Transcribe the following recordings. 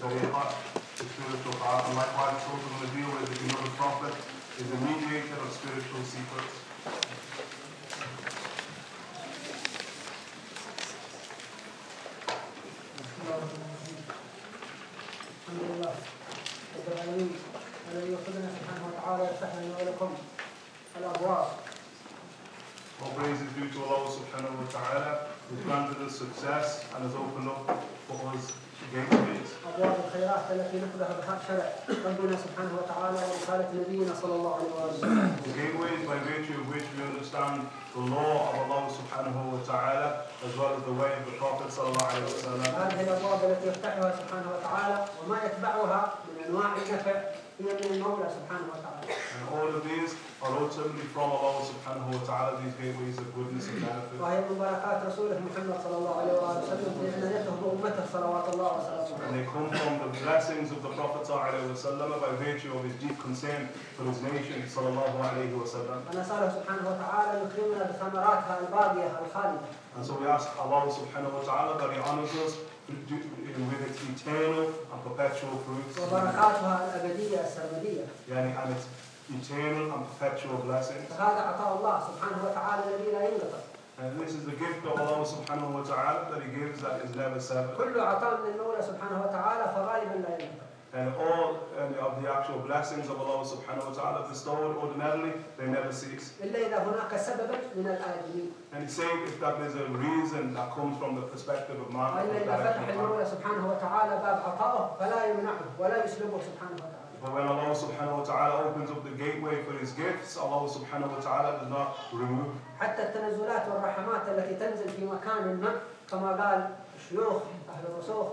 tariqah, the spiritual path. And likewise, it's also going to deal with, if you know the Prophet is a شرع ربنا سبحانه وتعالى ورساله نبينا صلى الله عليه وسلم The gateways by virtue of which we understand the law of Allah subhanahu wa ta'ala, as well as the way of the Prophet sallallahu alayhi wa sallam. هذه الابواب التي يفتحها سبحانه وتعالى وما يتبعها من انواع النفع هي من المولى سبحانه وتعالى And all of these are ultimately from Allah subhanahu wa ta'ala, these gateways of goodness and benefit. وهي من بركات رسوله محمد صلى الله عليه وآله وسلم في عنايته بامته صلوات الله وسلامه And عليه they come from the blessings of the Prophet sallallahu alayhi wa sallam by virtue of his deep concern for his nation sallallahu alayhi wa sallam. ونساله سبحانه وتعالى ان يكرمنا بثمراتها الباقيه الخالده And so we ask Allah subhanahu wa ta'ala that He honors us with its eternal and perpetual fruits, وبركاتها الابديه السرمديه yani, and its eternal and perpetual blessings. فهذا عطاء الله سبحانه وتعالى الذي لا ينقطع And this is the gift of Allah subhanahu wa ta'ala that He gives that is never severed. كل عطاء من المولى سبحانه وتعالى فغالبا لا ينقطع And all uh, of the actual blessings of Allah subhanahu wa ta'ala bestowed ordinarily, they never cease. الا اذا هناك سببا من الادمين And He's saying if that there's a reason that comes from the perspective of man, والا or اذا فتح direction of man. المولى سبحانه وتعالى باب عطائه فلا يمنعه ولا يسلبه سبحانه وتعالى But when Allah subhanahu wa ta'ala opens up the gateway for His gifts, Allah subhanahu wa ta'ala does not remove. حتى التنزلات والرحمات التي تنزل في مكان ما كما قال شيوخ اهل الرسوخ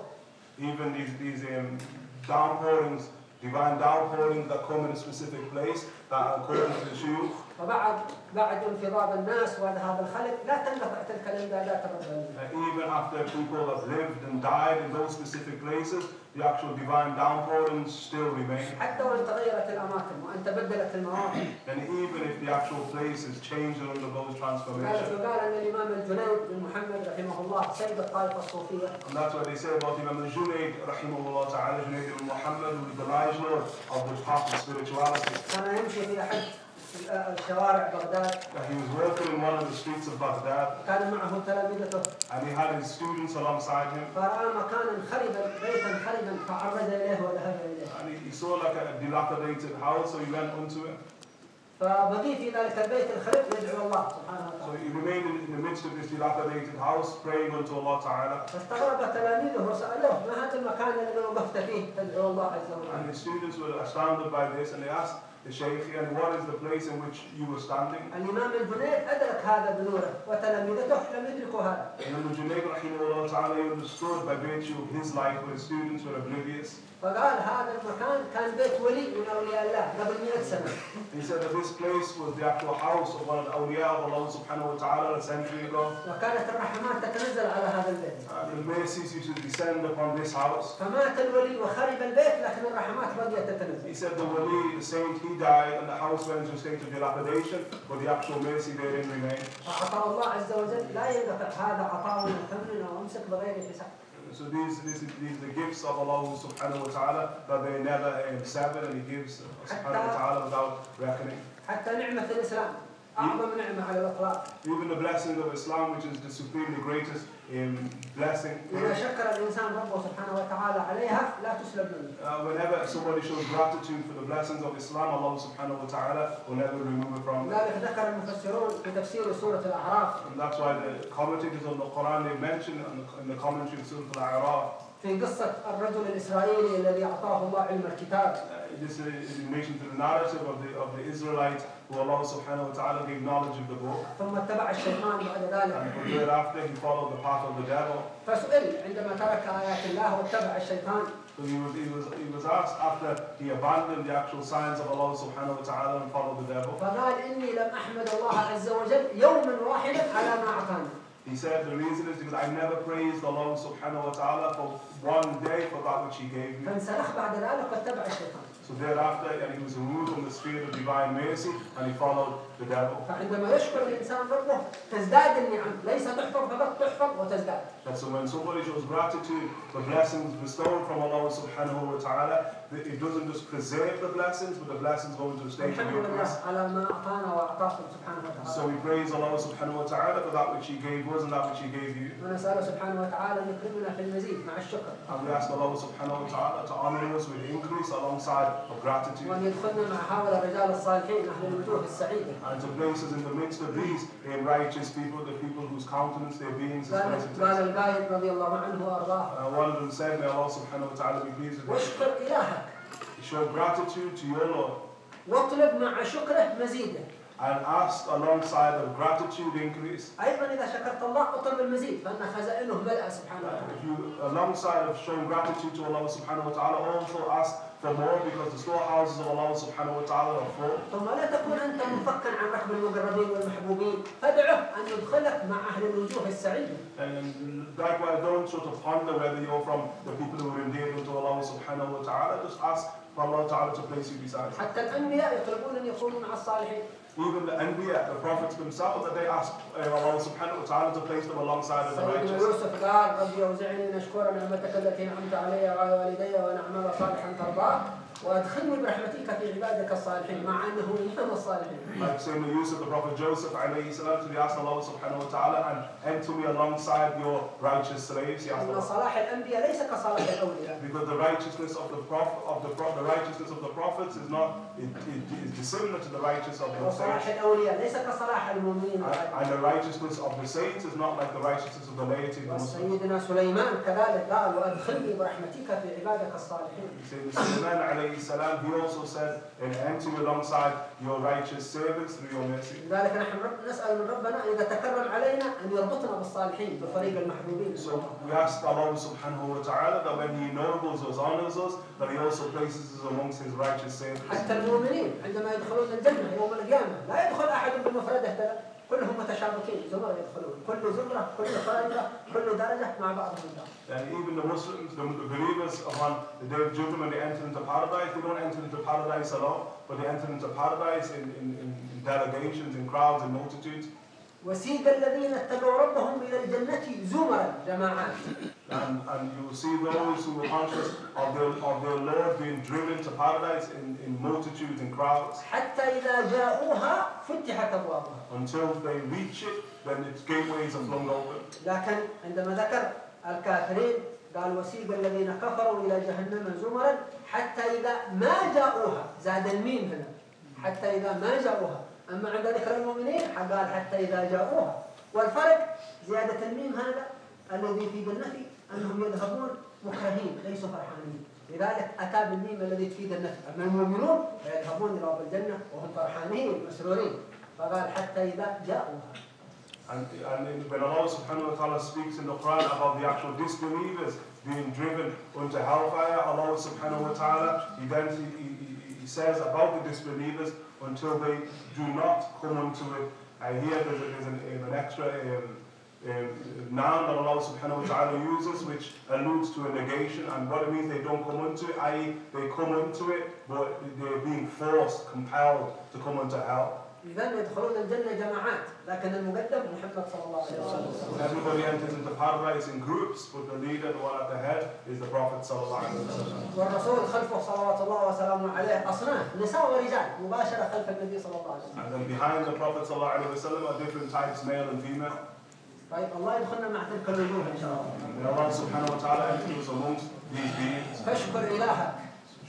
Even these, these um, downpourings, divine downpourings that come in a specific place, that according to the shuyukh, وبعد بعد انفضاض الناس وذهاب الخلق لا تنقطع تلك الامدادات الربانيه uh, even after people have lived and died in those specific places, the actual divine downpourings still remain. حتى وان تغيرت الاماكن وان تبدلت المواقع And even if the actual place is changed or undergoes لذلك transformation. يقال ان الامام الجنيد بن محمد رحمه الله سيد الطائفه الصوفيه And that's what they say about Imam al-Junayd, rahimahullah ta'ala, Junayd ibn Muhammad, who is the life lord of the path of spirituality. كان يمشي في احد الشوارع بغداد That he was walking in one of the streets of Baghdad, كان معه تلامذته and he had his students alongside him, فراى مكانا خربا بيتا خربا فعرج اليه وذهب اليه and he, he saw like a dilapidated house, so he went onto it. فبقي في ذلك البيت الخرب يدعو الله سبحانه So وتعالى he remained in, in the midst of this dilapidated house, praying unto Allah Ta'ala. فاستغرب تلاميذه وسالوه ما هذا المكان الذي وقفت فيه تدعو الله عز And وجل his students were astounded by this, and they asked the Shaykh, and what is the place in which you were standing? الامام الجنيد ادرك هذا بنوره وتلاميذته لم يدركوا هذا And then the Junayd, rahimahullah ta'ala, he understood by virtue of his life, where his students were oblivious. فقال هذا المكان كان بيت ولي من اولياء الله قبل 100 سنه He said that this place was the actual house of one of the awliya of Allah subhanahu wa ta'ala a century ago. وكانت الرحمات تتنزل على هذا البيت Uh, the mercies used to descend upon this house. فمات الولي وخرب البيت لكن الرحمات بقيت He تتنزل said the wali, the saint, he died and the house went into a state of dilapidation, but the actual mercy therein remained. فعطاء الله عز وجل لا ينقطع هذا عطاء ثمن وامسك بغير حساب So these, these, these are the gifts of Allah subhanahu wa ta'ala that they never um, sever and He gives subhanahu wa ta'ala without reckoning. حتى نعمه الاسلام even the blessing of Islam, which is the supreme, the greatest um, blessing. Uh, whenever somebody shows gratitude for the blessings of Islam, Allah subhanahu wa ta'ala will never remove it from them. And that's why the commentators on the Quran, they mention in the, in the commentary of Surah Al-A'raf, في قصه الرجل الاسرائيلي الذي اعطاه الله علم الكتاب uh, this is in relation to the narrative of the, of the Israelite who Allah subhanahu wa ta'ala gave knowledge of the book. ثم اتبع الشيطان بعد ذلك And from thereafter he followed the path of the devil. فسئل عندما ترك ايات الله واتبع الشيطان So he was, he was, he was asked after he abandoned the actual signs of Allah subhanahu wa ta'ala and followed the devil. فقال اني لم احمد الله عز وجل يوما واحدا على ما اعطاني He said the reason is because I never praised Allah subhanahu wa ta'ala for one day for that which he gave me. فانسلخ بعد ذلك واتبع الشيطان So thereafter, and he was removed from the sphere of divine mercy, and he followed the devil. فعندما يشكر الإنسان ربه تزداد النعم ليس تحفظ فقط تحفظ وتزداد And so when somebody shows gratitude, the blessings bestowed from Allah subhanahu wa ta'ala, it doesn't just preserve the blessings, but the blessings go into the state of. So we praise Allah subhanahu wa ta'ala for that which He gave us and that which He gave you. And we ask Allah subhanahu wa ta'ala to honor us with increase alongside of gratitude. And to place us in the midst of these righteous people, the people whose countenance, their beings is pleasant. القائد رضي الله عنه وأرضاه Uh, one of them said, May Allah subhanahu wa ta'ala be pleased with you. واشكر إلهك Show gratitude to your Lord واطلب مع شكره مزيدا and ask alongside of gratitude increase. أيضا إذا شكرت الله اطلب المزيد فإن خزائنه ملأ سبحانه Uh, وتعالى If you, alongside of showing gratitude to Allah subhanahu wa ta'ala, also ask for more because the storehouses of Allah subhanahu wa ta'ala are full. ثم لا تكون أنت منفكا عن ركب المقربين والمحبوبين فادعه أن يدخلك مع أهل الوجوه السعيدة And likewise, don't sort of ponder whether you're from the people who are endeared to Allah subhanahu wa ta'ala. Just ask for Allah ta'ala to place you beside him. حتى الأنبياء يطلبون أن يكونوا مع الصالحين Even the Anbiya, the prophets themselves, that they ask uh, Allah subhanahu wa ta'ala to place them alongside of the سيدنا righteous. يوسف قال ربي أوزعني أن أشكر نعمتك التي أنعمت علي وعلى والدي وأن أعمل صالحا ترضاه وأدخلني برحمتك في عبادك الصالحين مع أنه من الصالحين Like Sayyidina Yusuf, the Prophet Joseph, alayhi salam, to be asked Allah subhanahu wa ta'ala and enter me alongside your righteous slaves. He asked أن Allah. صلاح الأنبياء ليس كصلاح الأولياء Because the righteousness of the prophet, of the, pro- the righteousness of the prophets is not, it, it is dissimilar to the righteousness of the وصلاح saints. الأولياء ليس كصلاح المؤمنين And, العاديين. and the righteousness of the saints is not like the righteousness of the laity, the Muslims. وسيدنا سليمان كذلك قال وأدخلني برحمتك في عبادك الصالحين Sayyidina Sulaiman alayhi salam, he also said, and enter me alongside your righteous servants through your mercy. لذلك نحن رب نسأل من ربنا إذا تكرم علينا أن يربطنا بالصالحين بفريق المحبوبين So we ask Allah subhanahu wa ta'ala that when He ennobles us, honors us, that He also places us amongst His righteous servants. حتى المؤمنين عندما يدخلون الجنة يوم القيامة لا يدخل أحد بمفرده ترى كلهم متشابكين زمر يدخلون كل زمرة كل فريضة كل درجة مع بعضهم البعض And even the Muslims, the believers upon the day of judgment, when they enter into paradise, they don't enter into paradise alone, but they enter into paradise in, in, in delegations, in crowds, in multitudes. وسيق الذين اتبعوا ربهم إلى الجنة زمرا جماعات And, and you will see those who are conscious of their, of their Lord being driven to paradise in, in multitudes, in crowds. حتى إذا جاءوها فتحت أبوابها. Until they reach it, then its gateways are flung open. لكن عندما ذكر الكافرين قال وسيق الذين كفروا إلى جهنم زمرا حتى إذا ما جاءوها زاد الميم هنا. حتى إذا ما جاءوها. أما عند ذكر المؤمنين قال حتى إذا جاءوها. والفرق زيادة الميم هذا الذي في بالنفي. أنهم يذهبون مكرهين ليسوا فرحانين لذلك أتى بالميم الذي تفيد النفي أما المؤمنون فيذهبون إلى باب الجنة وهم فرحانين مسرورين فقال حتى إذا جاءوها And, and when Allah subhanahu wa ta'ala speaks in the Quran about the actual disbelievers being driven into hellfire, Allah subhanahu wa ta'ala, he then he, he, he says about the disbelievers until they do not come unto it. And here there's, there's an, an extra um, um, noun that Allah subhanahu wa ta'ala uses which alludes to a negation and what it means they don't come into it, i.e. they come into it but they're being forced, compelled to come into hell. إذا يدخلون الجنة جماعات لكن المقدم محمد صلى الله عليه وسلم Everybody enters into paradise in groups, but the leader, the one at the head, is the Prophet sallallahu alaihi wasallam. والرسول خلفه صلوات الله وسلامه عليه أصناف نساء ورجال مباشرة خلف النبي صلى الله عليه وسلم And then behind the Prophet sallallahu alaihi wasallam are different types, male and female. طيب الله يدخلنا مع تلك الوجوه إن شاء الله May Allah subhanahu wa ta'ala amongst these beings. فاشكر إلهك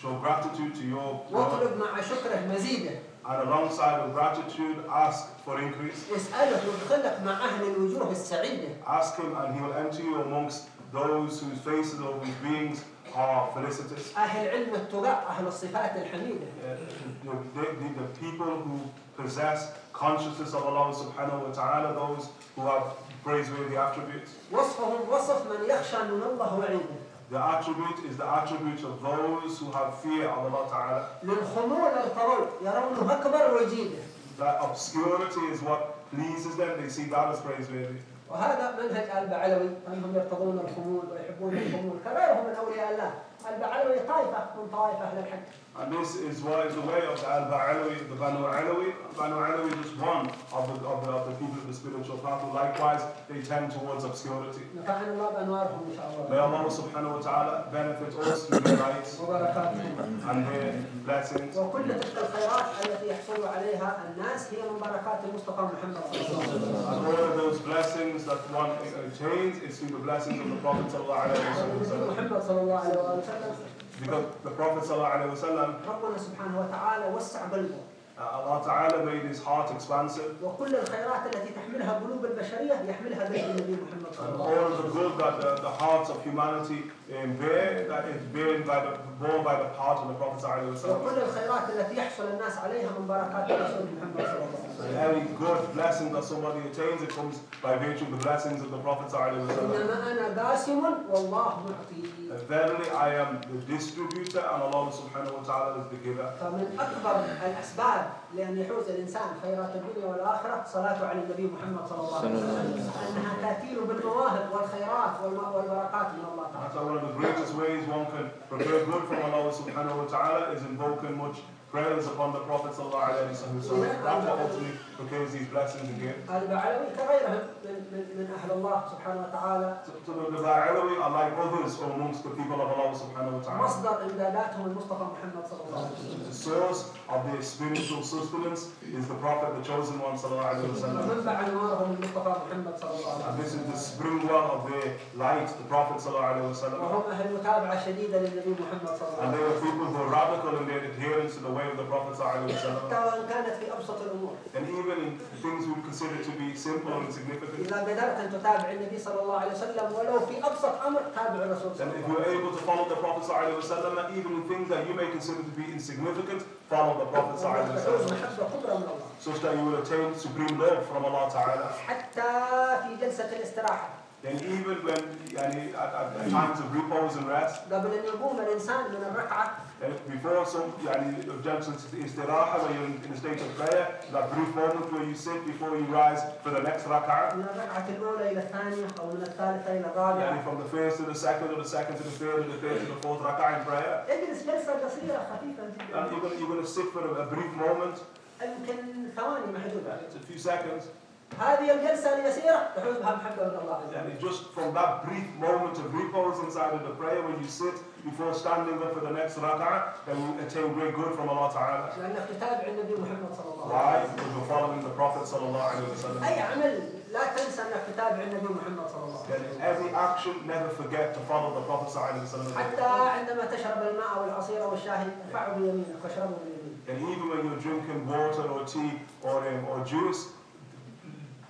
Show gratitude to your Lord. واطلب مع شكره مزيدا And alongside of gratitude, ask for increase. اسأله يدخلك مع أهل الوجوه السعيدة Ask Him and He will enter you amongst those whose faces or whose beings are felicitous. أهل علم التقى أهل الصفات الحميدة Uh, the, the, the people who possess consciousness of Allah subhanahu wa ta'ala, those who have praiseworthy attributes. وصفهم وصف من يخشى من الله وعنده The attribute is the attribute of those who have fear of Allah ta'ala. للخمول القرول يرونه أكبر وجيده That obscurity is what pleases them. They see God as praiseworthy. وهذا منهج آل بعلوي أنهم يرتضون الخمول ويحبون الخمول كغيرهم من أولياء الله البعلوي طائفة من طوائف أهل الحق And this is what is the way of the Al-Ba'alawi, the Banu Alawi. Banu Alawi is just one of the, of the, of the people of the spiritual path. who Likewise, they tend towards obscurity. نفعنا الله بأنوارهم إن شاء May الله Allah subhanahu wa ta'ala benefit us through their lights وبركاتهم and their blessings. وكل تلك الخيرات التي يحصل عليها الناس هي من بركات المصطفى محمد صلى الله عليه وسلم And all of those blessings that one attains is through the blessings of the Prophet sallallahu alaihi والنبي wasallam. محمد صلى الله عليه وآله وسلم Because the Prophet sallallahu alaihi wasallam, ربنا سبحانه وتعالى وسع قلبه uh, Allah ta'ala made his heart expansive. وكل الخيرات التي تحملها قلوب البشرية يحملها قلب النبي محمد صلى And الله عليه all وسلم the good that the, the hearts of humanity um, bear, that is borne by the, borne by the heart of the Prophet sallallahu alaihi wasallam. وكل الخيرات التي يحصل الناس عليها من بركات الرسول محمد صلى الله عليه And وسلم every good blessing that somebody attains, it comes by virtue of the blessings of the Prophet sallallahu alaihi wasallam. إنما أنا قاسم والله معطي And Verily, I am the distributor, and Allah subhanahu wa ta'ala is the giver. فمن أكبر الأسباب لأن يحوز الإنسان خيرات الدنيا والآخرة صلاة على النبي محمد صلى الله عليه وسلم أنها تأتي له بالمواهب والخيرات والم- والبركات من الله تعالى That's why one of the greatest ways one can prepare good from Allah subhanahu wa ta'ala is invoking much prayers upon the Prophet sallallahu alaihi wasallam. That's what ultimately procures these blessings again. البعلوي كغيرهم من, من, من أهل الله سبحانه وتعالى So, so the, the Ba'alawi are like others amongst the people of Allah subhanahu wa ta'ala. مصدر إمداداتهم المصطفى محمد صلى الله عليه وسلم The source of the spiritual sustenance is the Prophet, the chosen one, and this is the spring well of the light, the Prophet and they were people who were radical in their adherence to the way of the Prophet and even in things we consider to be simple and significant. And if you're able to follow the Prophet even in things that you may consider to be insignificant follow the Prophet such that you will attain supreme love from Allah Ta'ala. حتى في جلسة الاستراحة Then even when yani, at, at, at times of repose and rest, قبل أن يقوم الإنسان من الركعة and before some yani, objections to istiraha, when you're in, in a state of prayer, that brief moment where you sit before you rise for the next rak'ah, من الركعة الأولى إلى الثانية أو من الثالثة إلى yani الرابعة from the first to the second, or the second to the third, or the third to the fourth rak'ah in prayer, اجلس جلسة قصيرة خفيفة and جدا you're going you're gonna sit for a, a brief moment, يمكن ثواني محدودة and it's a few seconds, هذه الجلسة اليسيرة تحوز بها محبة من الله عز and وجل it just from that brief moment of repose inside of the prayer, when you sit before standing up for the next rak'ah, then you attain great good from Allah Ta'ala. لأنك تتابع النبي محمد صلى الله عليه Why? وسلم Because you're following the Prophet sallallahu alaihi wasallam. أي عمل لا تنسى أنك تتابع النبي محمد صلى الله عليه Then in every action, never forget to follow the Prophet sallallahu alaihi وسلم wasallam. حتى عندما تشرب الماء والعصير والشاي ارفعه بيمينك واشربه باليمين And even when you're drinking water or tea or, um, or juice,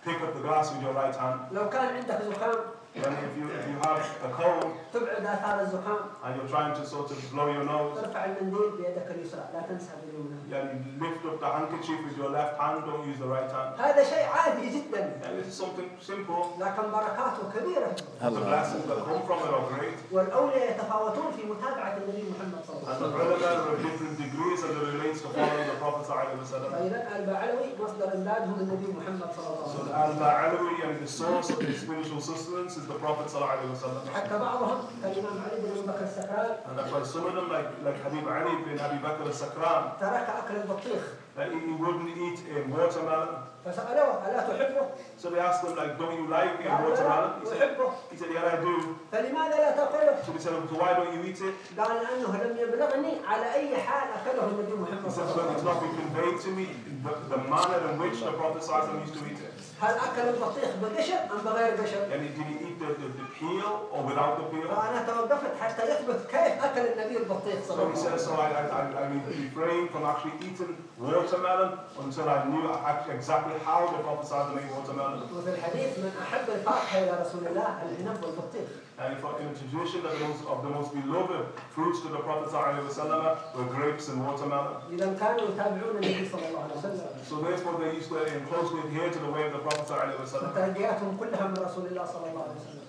pick up the glass with your right hand. لو كان عندك زكام And if you, if you have a cold تبعد آثار الزكام and you're trying to sort of blow your nose, ترفع المنديل بيدك اليسرى لا تنسى باليمنى then you lift up the handkerchief with your left hand, don't use the right hand. هذا شيء عادي جدا And this is something simple. لكن بركاته كبيرة The blessings that come from it are great. والأولياء يتفاوتون في متابعة النبي محمد صلى الله And عليه the وسلم ulama are of different degrees as it relates to following the Prophet sallallahu alaihi wasallam. فإذا البعلوي مصدر إمدادهم النبي محمد صلى الله عليه the وسلم al-Ba'alawi and the source of the spiritual sustenance is the Prophet sallallahu alaihi wasallam. حتى بعضهم كالإمام علي بن أبي بكر السكران And that's why some of them, like, like Habib Ali bin Abi Bakr al-Sakran, ترك أكل البطيخ that he, he wouldn't eat a watermelon. فسألوه ألا تحبه؟ So they asked him, like, don't you like a قال watermelon? لا He said, he said, yeah, I do. فلماذا لا تأكله؟ So they said, so why don't you eat it? قال لأنه لم يبلغني على أي حال أكله النبي محمد He صلى said, الله عليه it's وسلم not been conveyed to me the, the manner in which the Prophet sallallahu alaihi wasallam used to eat it. هل أكل البطيخ بقشر أم بغير قشر؟ And did he eat the, the, the peel or without the peel? فأنا توقفت حتى يثبت كيف أكل النبي البطيخ صلى So الله he عليه says, so وسلم I, I, I, I refrained from actually eating watermelon until I knew actually exactly how the Prophet started to make watermelon. وفي الحديث من أحب الفاكهة إلى رسول الله العنب والبطيخ And if, in a tradition that the most, of the most beloved fruits to the Prophet ﷺ were grapes and watermelon. إذا كانوا يتابعون النبي صلى الله عليه وسلم So therefore they used to um, closely adhere to the way of the Prophet ﷺ. وتربياتهم كلها من رسول الله صلى الله عليه وسلم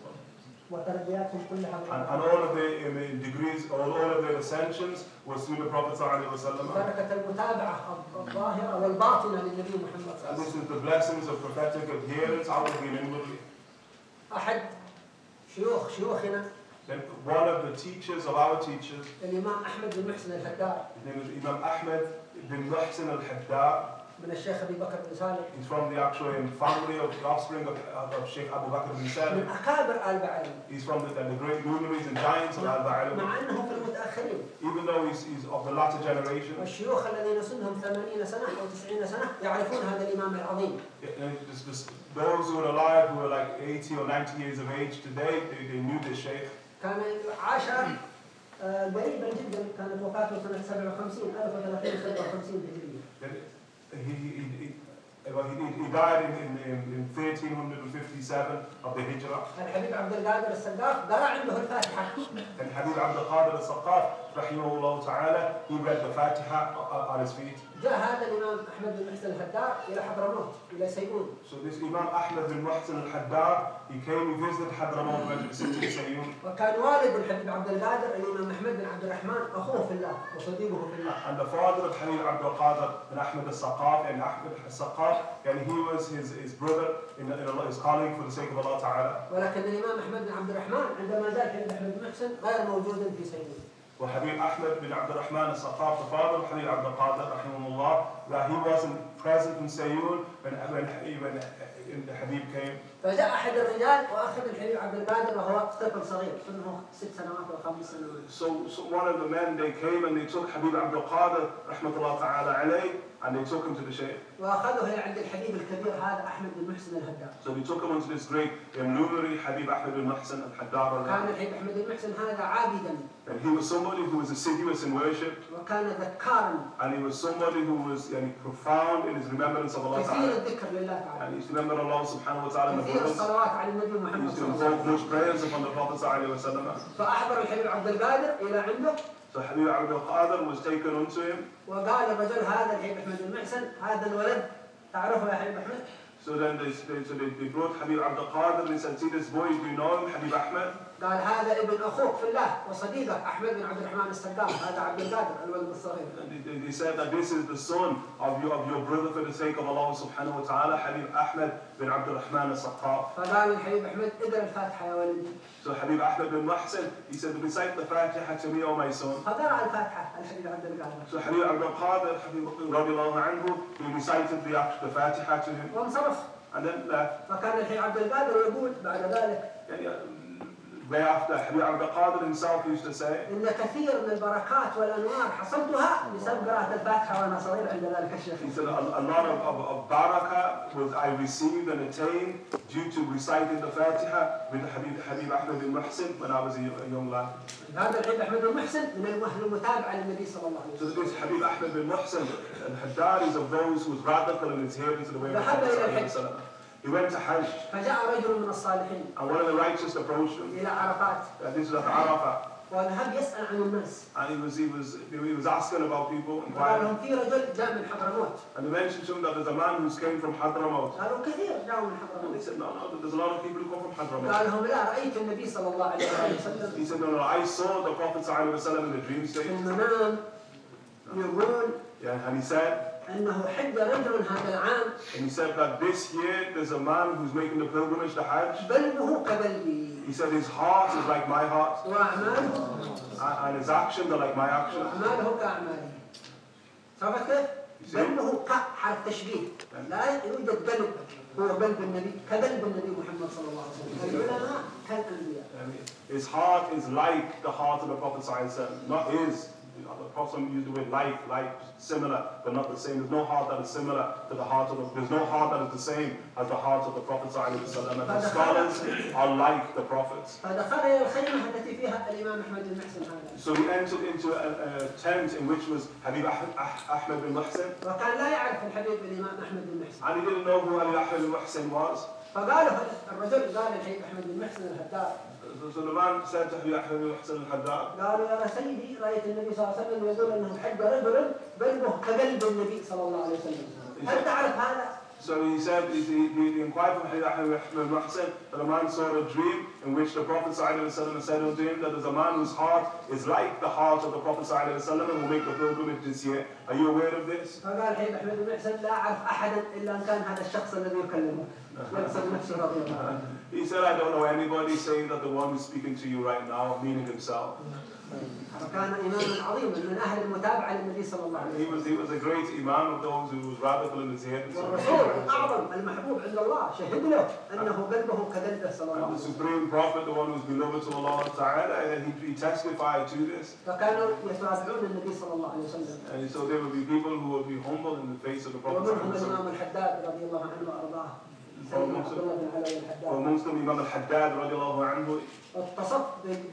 وتربياتهم كلها من And, and all of their um, degrees, all, all of their ascensions was through the Prophet ﷺ. بركة المتابعة الظاهرة والباطنة للنبي محمد صلى And الله عليه this is the blessings of prophetic adherence and inwardly. أحد شيوخ شيوخنا Then one of the teachers of our teachers, الإمام أحمد بن محسن الهدار his name is Imam Ahmed bin Muhsin al-Haddad. من الشيخ أبي بكر بن صالح He's from the actual family of the offspring of, of Sheikh Abu Bakr bin من Salim. أكابر آل بعلم He's from the, the great luminaries and giants of Al-Ba'alim. مع أنه في المتأخرين Even though he's, he's of the latter generation, والشيوخ الذين سنهم 80 سنة أو 90 سنة يعرفون هذا الإمام العظيم uh, those who are alive who are like 80 or 90 years of age today, they, they knew this Sheikh. كان عاش آه، قريبا جدا كانت وفاته سنة 57 1357 هجرية he, he, he, he, he, died in, in, in, in 1357 of the Hijrah. الحبيب عبد القادر السقاف قرأ عنده الفاتحة And Habib Abdul Qadir رحمه الله تعالى who read the Fatiha on جاء هذا الإمام أحمد بن محسن الحدار إلى حضرموت إلى سيئون. So this Imam Ahmad bin Muhsin al-Haddar, he came and visited Hadramaut when he sent وكان والد الحبيب عبد القادر الإمام أحمد بن عبد الرحمن أخوه في الله وصديقه في الله. And the father of Hamid عبد القادر بن أحمد الثقاف يعني أحمد الثقاف يعني he was his his brother in in his colleague for the sake of Allah تعالى. ولكن الإمام أحمد بن عبد الرحمن عندما زال في أحمد بن محسن غير موجود في سيئون. وحبيب أحمد بن عبد الرحمن الصفاف الفاضل وحبيب عبد القادر رحمه الله. لا هي واز بريزنت من سيول من من حبيب كيم فجاء أحد الرجال وأخذ الحبيب عبد البادر وهو طفل صغير في عمره ست سنوات وخمس سنوات. So, so one of the men they came and they took حبيب عبد القادر رحمة الله تعالى عليه. And they took him to the Shaykh. وأخذه إلى عند الحبيب الكبير هذا أحمد بن محسن الهدار So they took him into this great um, luminary, Habib Ahmed bin Muhsin al-Haddad. كان الحبيب أحمد بن محسن هذا عابدا And he was somebody who was assiduous in worship, وكان ذكارا and he was somebody who was yani, profound in his remembrance of Allah كثير ta'ala. الذكر لله تعالى And he used to remember Allah subhanahu wa ta'ala in the كثير. الصلوات على النبي He محمد used to صلى الله عليه invoke much prayers upon the Prophet الحبيب عبد القادر عنده Habib Abdul Qadir was taken unto him. وقال الرجل هذا الحبيب أحمد بن محسن هذا الولد تعرفه يا حبيب أحمد So then they, they, so they, they brought Habib Abdul Qadir they said, see this boy, do you know him, Habib Ahmed? قال هذا ابن أخوك في الله وصديقك أحمد بن عبد الرحمن السقام هذا عبد القادر الولد الصغير. And he said that this is the son of your, of your brother for the sake of Allah سبحانه وتعالى حبيب احمد بن عبد الرحمن السقام. فقال الحبيب أحمد اقرا الفاتحة يا ولدي. So حبيب احمد بن محسن he said recite the فاتحه to me oh my son. فقرأ الفاتحة الحبيب عبد القادر. So حبيب عبد القادر رضي الله عنه he recited the, the فاتحه to him. وانصرف. And then left. فكان الحبيب عبد القادر يقول بعد ذلك uh, Way after, Habib Abdul Qadir himself used to say, إن كثير من البركات والأنوار حصلتها بسبب قراءة الفاتحة وأنا صغير عند ذلك الشيخ he said, a, a lot of, of, of barakah was I received and attained due to reciting the Fatiha with Habib, Habib Ahmed bin Muhsin when I was a, young- lad. هذا الحبيب أحمد بن محسن من المهل المتابعة للنبي صلى الله عليه So وسلم this Habib Ahmed bin Muhsin, al-Haddad is of those who was radical in adhering to the way of the Prophet إلى sallallahu alaihi wasallam. He went to Hajj فجاء رجل من الصالحين and one of the righteous approached him. إلى عرفات Uh, this was at Arafah. وذهب يسأل عن الناس And he was, he was, he was asking about people, قال inquiring. لهم في رجل جاء من حضرموت And they mentioned to him that there's a man who's came from Hadramaut. قالوا كثير جاءوا من And they حضرموت said, no, no, there's a lot of people who come from Hadramaut. قال لهم لا رأيت النبي صلى الله عليه وسلم He said, no, no, I saw the Prophet sallallahu alaihi wasallam in the dream في state. المنام يقول Yeah, and he said, أنه حج رجل هذا العام and he said that this year there's a man who's making the pilgrimage to Hajj. بلبه كبلبي He said his heart is like my heart, وأعماله and and his actions are like my actions. وأعماله كأعمالي عرفت كيف؟ بلبه كحرف تشبيه لا يوجد قلب هو قلب النبي كقلب النبي محمد صلى الله عليه وسلم العلماء كالأنبياء his heart is like the heart of the Prophet wasallam, not his. The Prophet used the word life, life similar, but not the same. There's no heart that is similar to the heart of the there's no heart that is the same as the heart of the Prophet. And the scholars are like the prophets. So we entered into a, a tent in which was Habib Ahmed bin Muhsin. And he didn't know who Habib Ahmed bin Muhsin was. فقال الرجل قال الحبيب أحمد بن محسن الهدار the said to Habib Ahmed bin Muhsin al-Haddad, قالوا يا سيدي رأيت النبي صلى الله عليه وسلم يقول أنه حج رجل بلبه كقلب النبي صلى الله عليه وسلم هل تعرف هذا؟ So he said, he, he, he inquired from Ahmed that a man saw a dream in which the Prophet ﷺ said unto him that there's a man whose heart is like the heart of the Prophet ﷺ and will make the pilgrimage this year. Are you aware of this? فقال حبيب أحمد بن محسن لا أعرف أحدا إلا أن كان هذا الشخص الذي يكلمه يقصد نفسه رضي الله عنه He said, I don't know anybody saying that the one who's speaking to you right now, meaning himself. وكان إماما عظيما من أهل المتابعة للنبي صلى الله عليه He وسلم was, he was a great imam of those who was radical in his head. and so on. والرسول الأعظم المحبوب عند الله شهد له أنه قلبه كقلبه صلى الله And عليه the وسلم supreme prophet, the one who's beloved to Allah Ta'ala, and he, he testified to this. فكانوا يتابعون النبي صلى الله عليه وسلم And so there will be people who will be humble in the face of the Prophet. ومنهم ﷺ. الإمام الحداد رضي الله عنه وأرضاه الله بن علي الحداد al-Haddad radiallahu anhu, اتصف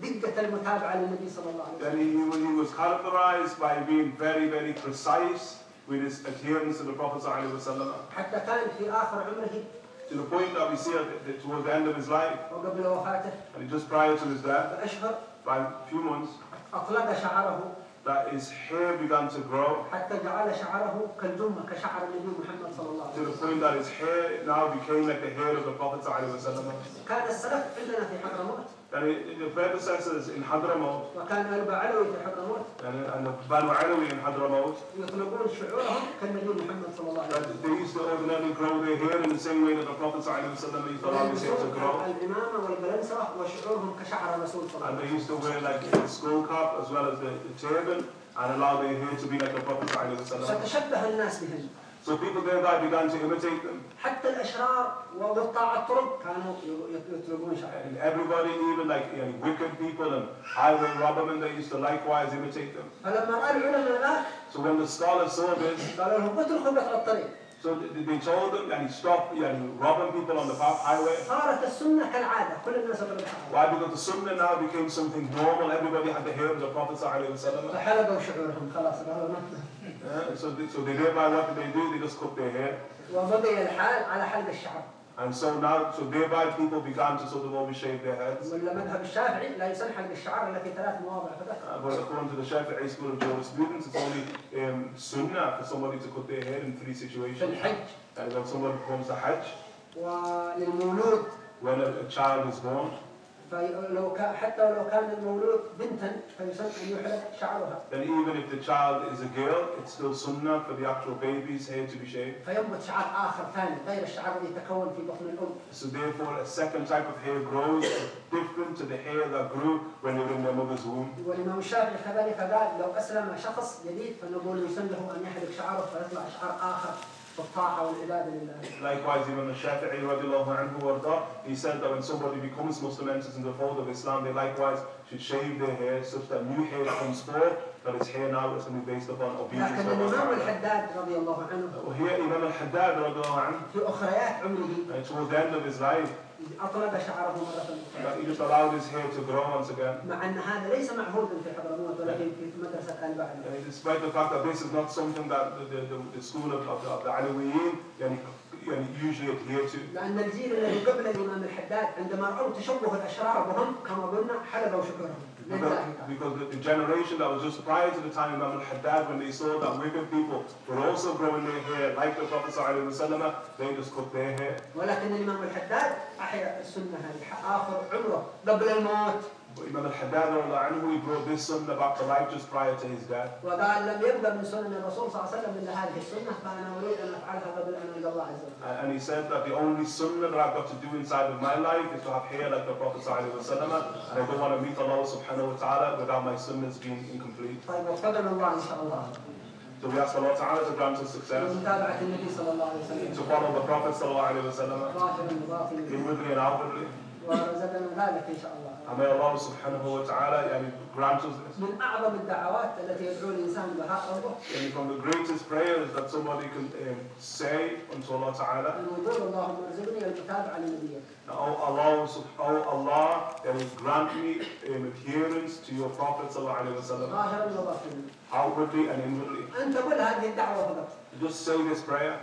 بدقة المتابعة للنبي صلى الله عليه that وسلم he, he was characterized by being very, very precise with his adherence to the Prophet ﷺ, حتى كان في آخر عمره to the point that we see at the, towards the end of his life, وقبل وفاته and just prior to his death, بأشهر by a few months, أطلق شعره that his hair began to grow حتى جعل شعره كالجمة كشعر النبي محمد صلى الله to عليه the وسلم point that his hair now became like the hair of the Prophet ﷺ. كان السلف عندنا في حضرموت And it, the predecessors in Hadramaut وكان ألبى علوي في حضرموت and, and the Banu Alawi in Hadramaut, يطلقون شعورهم كالنبي محمد صلى الله عليه وسلم they used to ordinarily grow their hair in the same way that the Prophet ﷺ used to allow his hair to grow. العمامة والقلنسرة وشعورهم كشعر الرسول صلى الله And عليه they وسلم used to wear like the skull cap as well as the, turban and allow their hair to be like the Prophet ﷺ. فتشبه الناس بهم So people thereby began to imitate them. حتى الأشرار وقطاع الطرق كانوا يطلقون شعر And everybody, even like you know, wicked people and highway robbermen, they used to likewise imitate them. فلما رأى العلماء ذاك So when the scholars saw this, قالوا لهم اتركوا قطع الطريق so they, they told them and he stopped you know, robbing people on the path, highway. صارت السنة كالعادة كل الناس يضرب شعر Why? Because the sunnah now became something normal. Everybody had the hair of the Prophet ﷺ. فحلقوا شعورهم خلاص قالوا نطلع Yeah, so, they, so they thereby what did they do? They just cut their hair. وبقي الحال على حلق الشعر And so now, so thereby people began to sort of always shave their heads. ولا مذهب الشافعي لا يسن حلق الشعر الا في ثلاث مواضع فقط Uh, but according to the Shafi'i school of jurisprudence, it's only um, sunnah for somebody to cut their hair in three في situations. الحج And when somebody performs the Hajj, وللمولود when a, a child is born, فلو كان حتى ولو كان المولود بنتا فيسن ان يحلق شعرها then even if the child is a girl, it's still sunnah for the actual baby's hair to be shaved. فينبت شعر اخر ثاني غير الشعر الذي يتكون في بطن الام So therefore, a second type of hair grows different to the hair that grew when they were in their mother's womb. والامام الشافعي كذلك قال لو اسلم شخص جديد فنقول يسن له ان يحلق شعره فيطلع شعر اخر في الطاعه والعباده لله Likewise, Imam al-Shafi'i radiallahu anhu warda, he said that when somebody becomes Muslim, enters into the fold of Islam, they likewise should shave their hair such that new hair comes forth, that his hair now is going to be based upon obedience لكن to Allah. الامام Ta'ala. الحداد رضي الله عنه Well, here Imam al-Haddad radiallahu anhu, في اخريات عمره uh, towards the end of his life, اطلق شعره allowed his hair to grow once again. مع ان هذا ليس معهودا في حضرموت ولكن في مدرسه البعل Uh, despite the fact that this is not something that the, the, the, the school of, of the, of the Alawiyin yani, yani, usually adhere to. لأن الجيل الذي قبل الامام الحداد عندما راوا تشبه الاشرار بهم كما قلنا حلقوا شكرهم Because, لله تعالى. because the, the generation that was just prior to the time of Imam al-Haddad, when they saw that wicked people were also growing their hair like the Prophet ﷺ, they just cut their hair. ولكن الامام الحداد احيا السنه هذه اخر عمره قبل الموت But Imam al-Haddad, anhu, he brought this sunnah back to life just prior to his death. وقال لم يبقى من سنن الرسول صلى الله عليه وسلم الا هذه السنه فانا اريد ان افعلها قبل ان القى الله عز وجل. And and he said that the only sunnah that I've got to do inside of my life is to have hair like the Prophet ﷺ, and I don't want to meet Allah subhanahu wa ta'ala without my sunnahs being incomplete. طيب وفقنا الله ان شاء الله So we ask Allah ta'ala to grant us success, بمتابعه النبي صلى الله عليه وسلم to follow the Prophet ﷺ, ظاهرا وباطنا inwardly and outwardly. ورزقنا ذلك ان شاء الله. May Allah subhanahu wa ta'ala yani, grant us this. And from the greatest prayers that somebody can um, say unto Allah ta'ala. Oh Allah, oh Allah, that will grant me um, adherence to your Prophet sallallahu Outwardly and inwardly. Just say this prayer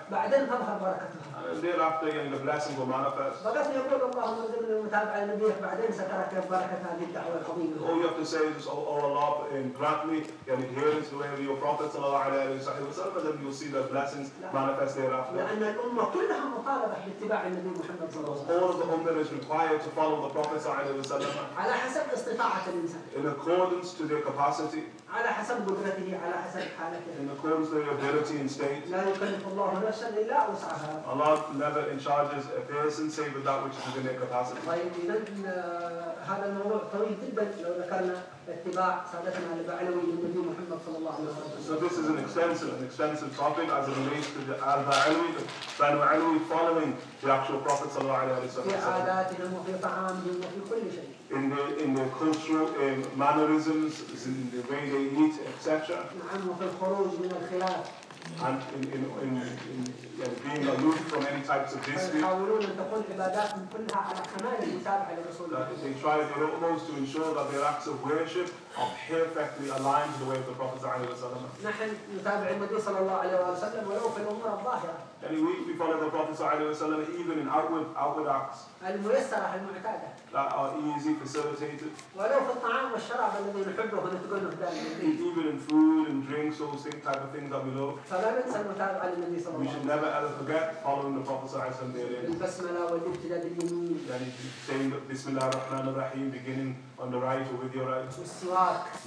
بعدين تظهر بركتها and thereafter you know, the blessing will manifest. بقيت يقول اللهم ارزقني المتابعة لنبيك بعدين سترى كيف بركة هذه الدعوة العظيمة All you have to say is, oh, oh Allah, and grant me and adherence to the way of your Prophet sallallahu alayhi wa sallam, and then you'll see the blessings manifest thereafter. لأن الأمة كلها مطالبة باتباع النبي محمد صلى الله عليه وسلم All of the ummah is required to follow the Prophet sallallahu alayhi wa sallam على حسب استطاعة الإنسان in accordance to their capacity, على حسب قدرته على حسب حالته in accordance to their ability and state. لا يكلف الله نفسا إلا وسعها Allah never charges a person save with that which is within their capacity. طيب إذا آه، هذا الموضوع طويل جدا لو ذكرنا اتباع سادتنا البعلوي للنبي محمد صلى الله عليه وسلم So this is an extensive, an extensive topic as it relates to the Al-Ba'alawi, the Banu Alawi following the actual Prophet sallallahu alayhi wa في sallam. عاداتهم وفي طعامهم وفي كل شيء In their, in their cultural um, mannerisms, in the way they eat, etc. نعم وفي الخروج من الخلاف and in, in, in, in yeah, being aloof from any types of dispute. ويحاولون أن تكون عباداتهم كلها على كمال المتابعة لرسول الله That they try their utmost to ensure that their acts of worship are perfectly aligned to the way of the Prophet. ﷺ. نحن نتابع النبي صلى الله عليه وسلم ولو في الأمور الظاهرة And we, we follow the Prophet ﷺ even in outward, outward acts الميسرة المعتادة that are easy, facilitated, ولو في الطعام والشراب الذي نحبه ونتقنه دائما even in food and drinks, those same type of things that we love. فلا ننسى المتابعة للنبي صلى We الله should عليه never ever forget following the Prophet ﷺ وسلم therein. البسملة والابتداء باليمين Yani saying Bismillah ar-Rahman ar-Rahim, beginning on the right or with your right, والسواك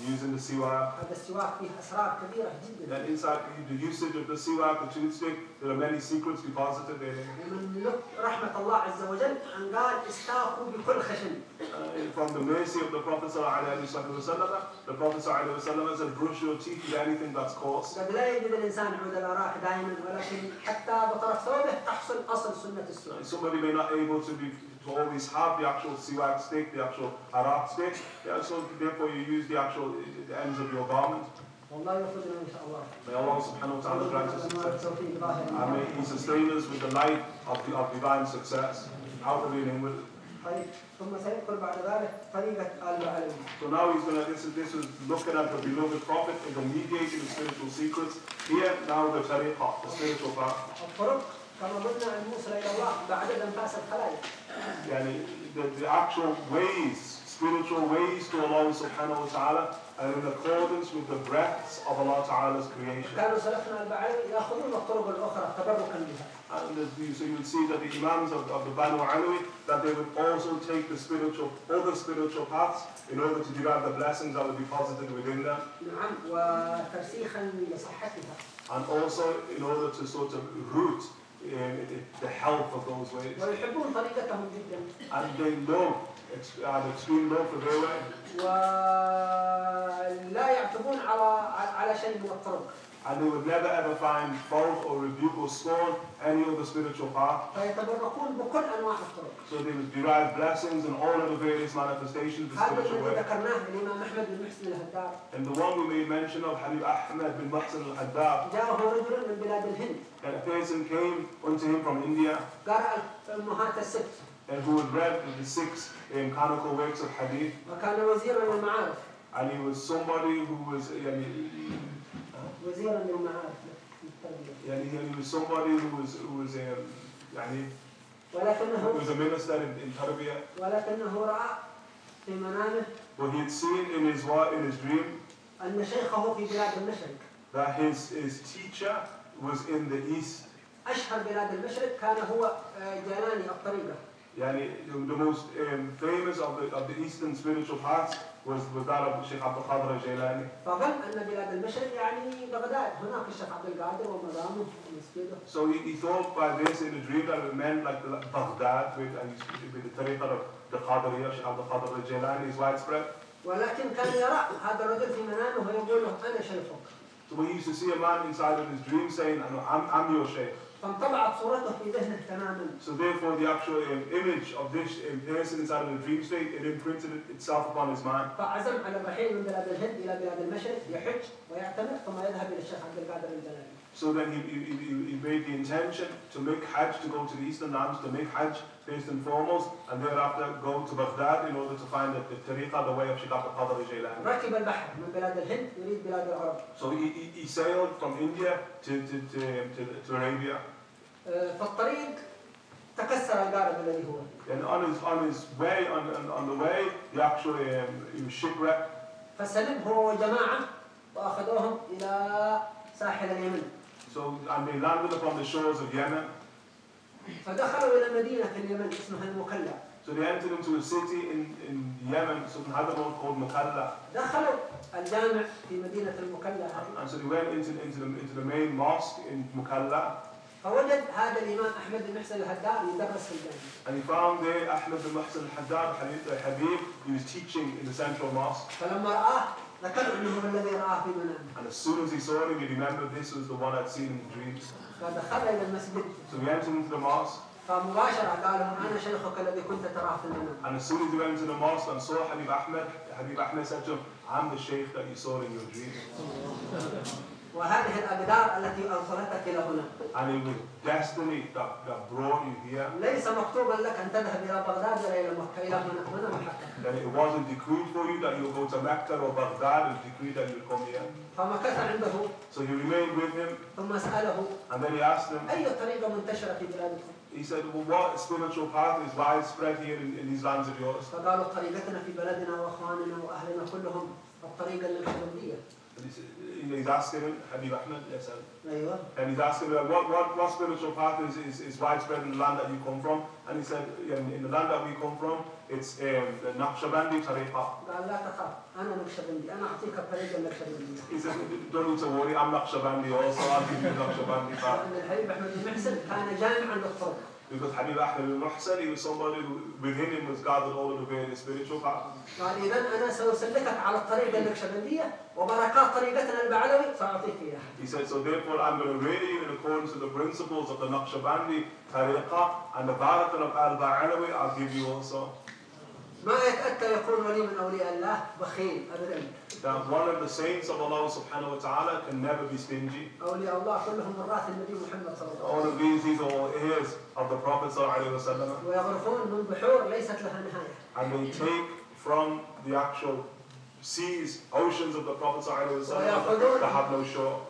using the siwak, هذا السواك فيه أسرار كبيرة جدا And inside the usage of the siwak, the toothpick, there are many secrets deposited therein. ومن لطف رحمة الله عز وجل أن قال استاقوا بكل خشن Uh, from the mercy of the Prophet ﷺ, the Prophet ﷺ said, brush your teeth with anything that's coarse. قد لا يجد الإنسان عود الأراح دائما ولكن حتى بطرف ثوبه تحصل أصل سنة السواك Uh, Somebody may not able to be to always have the actual siwak stick, the actual harat stick. Yeah, so therefore you use the actual the ends of your garment. والله يوفقنا إن شاء الله May Allah subhanahu wa ta'ala grant us أنوار success. التوفيق ظاهرا And may He sustain us with the light of, the, of divine success, outwardly and inwardly. طيب ثم سيذكر بعد ذلك طريقة آل بعلوي So now he's gonna this is this is looking at the beloved prophet and the mediating the spiritual secrets. Here now the tariqah, the spiritual path. الطرق كما قلنا الموصل إلى الله بعد أنفاس الخلائق Yani the, the actual ways, spiritual ways to Allah subhanahu wa ta'ala are in accordance with the breaths of Allah Ta'ala's creation. كانوا سلفنا البعلوي يأخذون الطرق الأخرى تبركا بها And the, so you would see that the Imams of, of the Banu Alawi, that they would also take the spiritual, other spiritual paths in order to derive the blessings that would be posited within them. نعم وترسيخا لصحتها and also in order to sort of root in the health of those ways. ويحبون طريقتهم جدا And they ex- have extreme love for their way, ولا يعتبون على على شيء من الطرق and they would never ever find fault or rebuke or scorn any of the spiritual path. So they would derive blessings and all of the various manifestations of spiritual way. And the one we made mention of, Habib Ahmed bin Muhsin al-Haddar, that a person came unto him from India and who had read the six canonical works of Hadith. And he was somebody who was... يعني he was somebody who was who was um, يعني ولكنه was a minister in, in Tarbiyah, ولكنه راى في منامه but he had seen in his in his dream ان شيخه في بلاد المشرق that his his teacher was in the east. اشهر بلاد المشرق كان هو آه، جيلاني الطريقة يعني the, the most um, famous of the of the eastern spiritual paths of Sheikh Abdul Qadir al-Jailani. فظن ان بلاد المشرق يعني بغداد هناك الشيخ عبد القادر ومقامه ومسجده So he, he thought by this in a dream that it meant like the, Baghdad with, and with the tariqah of the Qadiriyah, Sheikh Abdul Qadir al-Jailani is widespread. ولكن كان يرى هذا الرجل في منامه ويقول له أنا شيخك So when he used to see a man inside of his dream saying, I'm, I'm your Sheikh. فانطبعت صورته في ذهنه تماما So therefore, the actual um, image of this um, person inside of the dream state, it imprinted it itself upon his mind. فعزم على الرحيل من بلاد الهند إلى بلاد المشرق يحج ويعتمر ثم يذهب إلى الشيخ عبد القادر الجلالي So then he, he, he- he made the intention to make Hajj, to go to the eastern lands, to make Hajj first and foremost, and thereafter go to Baghdad in order to find the, the tariqah, the way of Sheikh Abdul Qadir al-Jilani. ركب البحر من بلاد الهند يريد بلاد العرب So he, he, he sailed from India to, to, to, to, to Arabia. آه، فالطريق تكسر القارب الذي هو فيه. And on his, on his way, on, on, on the way, he actually um, he was shipwrecked. فسلم هو وجماعة وأخذوهم إلى ساحل اليمن So, and they landed upon the shores of Yemen. فدخلوا إلى مدينة في اليمن اسمها المكلا So they entered into a city in, in Yemen, Sultan Hadramaut, called Mukalla. دخلوا الجامع في مدينة هذه And so they went into, into, the, into the main mosque in Mukalla. فوجد هذا الإمام أحمد بن محسن الهدار يدرس في الجامع And he found there Ahmed bin Muhsin al-Haddad, uh, Habib, he was teaching in the central mosque. فلما رآه ذكر أنه هو الذي رآه في منامه And as soon as he saw him, he remembered this was the one I'd seen in dreams. فدخل إلى المسجد So he entered into the mosque, فمباشرة قال له أنا شيخك الذي كنت تراه في المنام and as soon as he went into the mosque and saw Habib Ahmed, Habib Ahmed said to him, I'm the sheikh that you saw in your dream. وهذه الأقدار التي أوصلتك إلى هنا And it was destiny that, that brought you here. ليس مكتوبا لك أن تذهب إلى بغداد ولا إلى مكة إلى هنا هنا محقق That it wasn't decreed for you that you go to Mecca or Baghdad, it was decreed that you come here. فمكث عنده So he remained with him, ثم سأله and then he asked him, أي طريقة منتشرة في بلادكم؟ he said, well, what spiritual path is widespread here in, in these lands of yours? فقالوا طريقتنا في بلدنا وأخواننا وأهلنا كلهم الطريقة النقشبندية And he said- he's asking him, Habib Ahmed, yes, sir. And he's asking him, what, what, what spiritual path is, is, is widespread in the land that you come from? And he said, in, in the land that we come from, it's um, the Naqshbandi Tariqa. He says, don't need to worry, I'm Naqshbandi also, I'll give you Naqshbandi path. Because Habib Ahmed bin Muhsin, he was somebody within him was gathered all of the various spiritual paths. قال إذا أنا سأسلكك على الطريقة النقشبندية وبركات طريقتنا البعلوي سأعطيك إياها He said, so therefore I'm going to rear you in accordance with the principles of the Naqshbandi Tariqa and the Barakat of Al-Ba'alawi, I'll give you also. ما يتأتى يكون ولي من أولياء الله بخيل أبدا that one of the saints of Allah subhanahu wa ta'ala can never be stingy. All of these, these are all heirs of the Prophet sallallahu alayhi wa And they take from the actual seas, oceans of the Prophet that have no shore.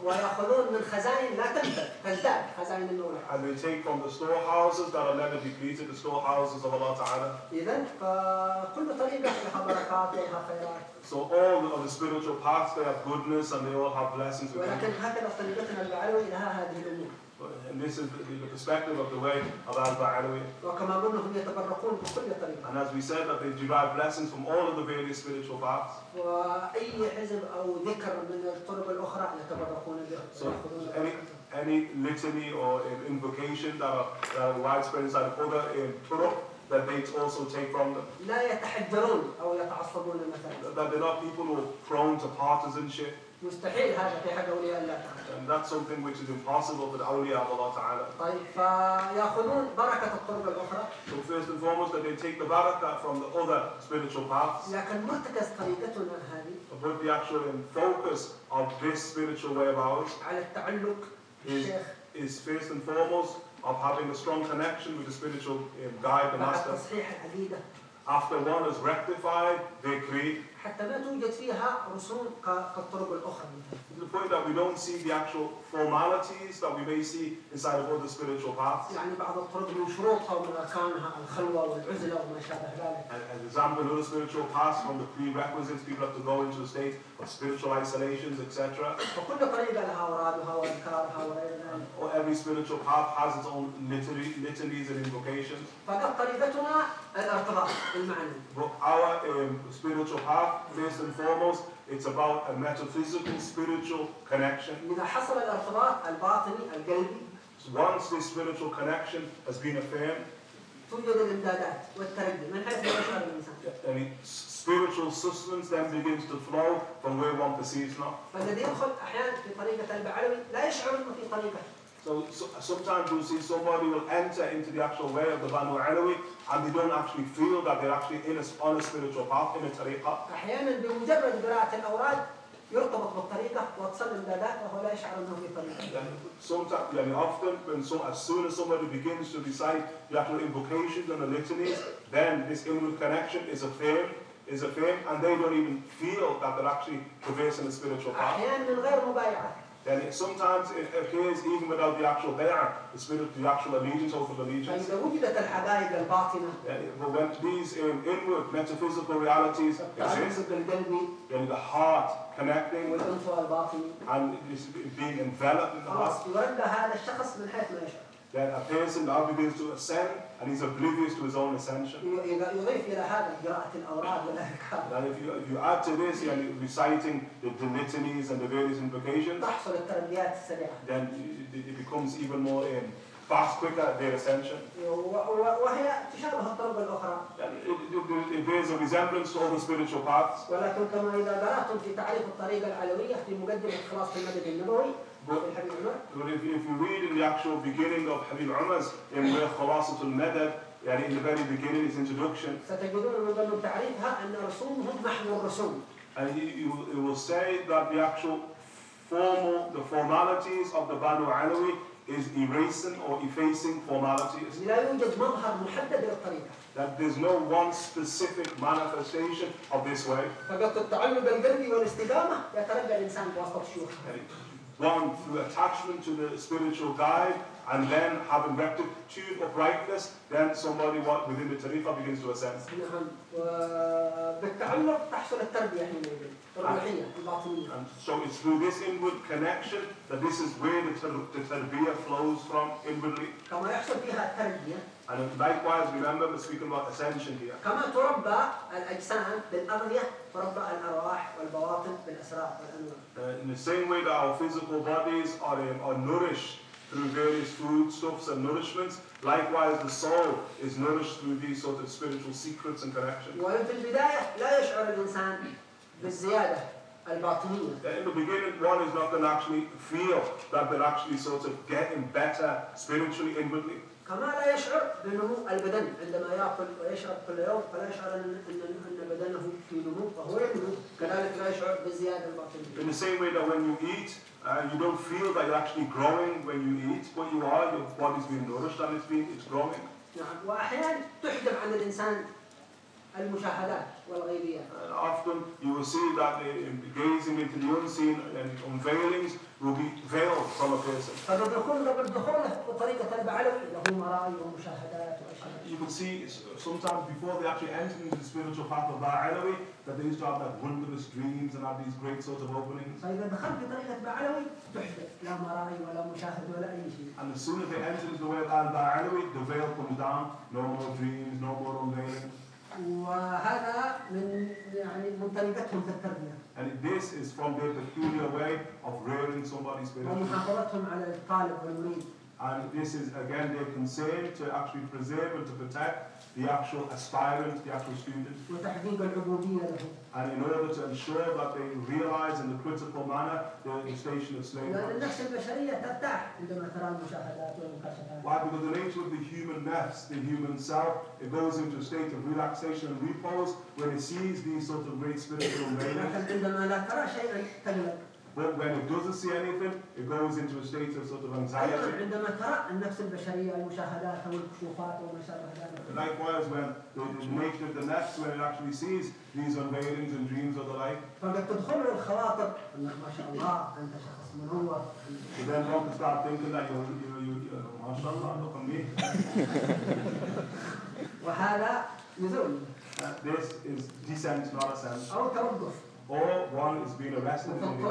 and they take from the storehouses that are never depleted, the storehouses of Allah Ta'ala. so all of the spiritual paths, they have goodness and they all have blessings them and this is the perspective of the way of Al-Ba'alawi. And as we said, that they derive lessons from all of the various spiritual paths. So any, any litany or invocation that are, that are widespread inside of other um, in Turo, that they also take from them. That they're not people who are prone to partisanship. مستحيل هذا في حق أولياء الله تعالى And that's something which is impossible for the awliya of Allah Ta'ala. طيب فيأخذون بركة الطرق الأخرى So first and foremost, that they take the barakah from the other spiritual paths. لكن مرتكز طريقتنا هذه But the actual um, focus of this spiritual way of ours على التعلق بالشيخ is first and foremost of having a strong connection with the spiritual um, guide, the master. After one has rectified their creed, حتى ما توجد فيها رسوم ك- كالطرق الأخرى to the point that we don't see the actual formalities that we may see inside of other spiritual paths. يعني بعض الطرق من شروطها ومن أركانها الخلوة والعزلة وما شابه ذلك And as an example, other spiritual paths from the prerequisites, people have to go into a state of spiritual isolations, etc. وكل طريقة لها أورادها وأذكارها وغير ذلك Or every spiritual path has its own litany, litanies and invocations. فقد طريقتنا الارتباط بالمعنى But our um, spiritual path, first and foremost, it's about a metaphysical, spiritual connection. إذا حصل الارتباط الباطني القلبي So once this spiritual connection has been affirmed, توجد الامدادات والترقي من حيث لا يشعر الانسان any spiritual sustenance then begins to flow from where one perceives not. فالذي يدخل احيانا في طريقه البعلوي لا يشعر انه في طريقه So, so sometimes you'll see somebody will enter into the actual way of the Banu Alawi and they don't actually feel that they're actually in a, on a spiritual path, in a tariqah. احيانا بمجرد قراءه الاوراد يرتبط بالطريقة وتصل إمدادات وهو لا يشعر أنه في طريقة And sometimes, yani often, when some, as soon as somebody begins to recite the actual invocations and the litanies, then this inward connection is affirmed, is affirmed, and they don't even feel that they're actually traversing a spiritual path. أحيانا من غير مبايعة then it, sometimes it appears even without the actual bay'ah, the spirit of the actual allegiance, oath of allegiance. But when these um, inward metaphysical realities. Exist, then the heart connecting and being enveloped in the heart خلاص يرد هذا الشخص من حيث ما يشعر then a person now begins to ascend and he's oblivious to his own ascension. يضيف إلى هذا قراءة الأوراد والأذكار And if you, if you add to this, you know, reciting the, the litanies and the various invocations, تحصل التربيات السريعة then it, it becomes even more um, fast, quicker, their ascension. و- و- وهي تشابه الطرق الأخرى And it, it, it bears a resemblance to other spiritual paths. ولكن كما إذا قرأتم في تعريف الطريقة العلوية في مقدمة خلاص المدد النبوي في الحبيب عمر but if, if you read in the actual beginning of Habib Umar's, in where Khulasatul Madad, يعني in the very beginning, his introduction. ستجدون المظلم تعريفها أن And he, will say that the actual formal, the formalities of the Banu Alawi is erasing or effacing formalities. لا يوجد مظهر محدد That there's no one specific manifestation of this way. فقط التعلم والاستدامة الإنسان One, through attachment to the spiritual guide, and then having rectitude, uprightness, then somebody what, within the tariqah begins to ascend. نعم وبالتعلق تحصل التربية حينئذ الروحية الباطنية And so it's through this inward connection that this is where the, tar- the tarbiyah flows from inwardly. كما يحصل فيها التربية And likewise, remember we're speaking about ascension here. كما تربى الأجسام بالأغذية تربى الأرواح والبواطن بالأسرار والأنوار Uh, in the same way that our physical bodies are, um, are nourished through various foodstuffs and nourishments, likewise the soul is nourished through these sort of spiritual secrets and connections. وفي البداية لا يشعر الإنسان بالزيادة الباطنية In the beginning, one is not going to actually feel that they're actually sort of getting better spiritually, inwardly. كما لا يشعر بنمو البدن عندما ياكل ويشرب كل يوم فلا يشعر ان ان بدنه في نمو وهو ينمو كذلك لا يشعر بالزياده الباطنيه In the same way that when you eat, uh, you don't feel that you're actually growing when you eat, but you are, your body's being nourished and it's being, it's growing. نعم واحيانا تحجب عن الانسان المشاهدات والغيبيات And often you will see that the gazing into the unseen and unveilings will be veiled from a person. البعلوي له مراي ومشاهدات You can see sometimes before they actually enter into the spiritual path of Ba'alawi, that they used to have wondrous dreams and have these great sort of openings. فاذا دخلت بطريقه بعلوي تحجب لا مراي ولا مشاهد ولا اي شيء And as soon as they enter into the way of Al-Ba'alawi, the veil comes down, no more dreams, no more unveiling. وهذا من يعني من طريقتهم في التربيه And this is from their peculiar way of rearing somebody spiritually. ومحافظتهم على الطالب والمريد And this is, again, their concern to actually preserve and to protect the actual aspirant, the actual student. And in order to ensure that they realise in a critical manner the station of slavery. Why? Because the nature of the human nafs, the human self, it goes into a state of relaxation and repose when it sees these sort of great spiritual moments. When, when it doesn't see anything, it goes into a state of sort of anxiety. Likewise, when the, the nature of the nafs, when it actually sees these unveilings and dreams or the like. So then don't start thinking that you you you ما شاء الله look at me. وهذا uh, This is descent, not ascent or one is being arrested in the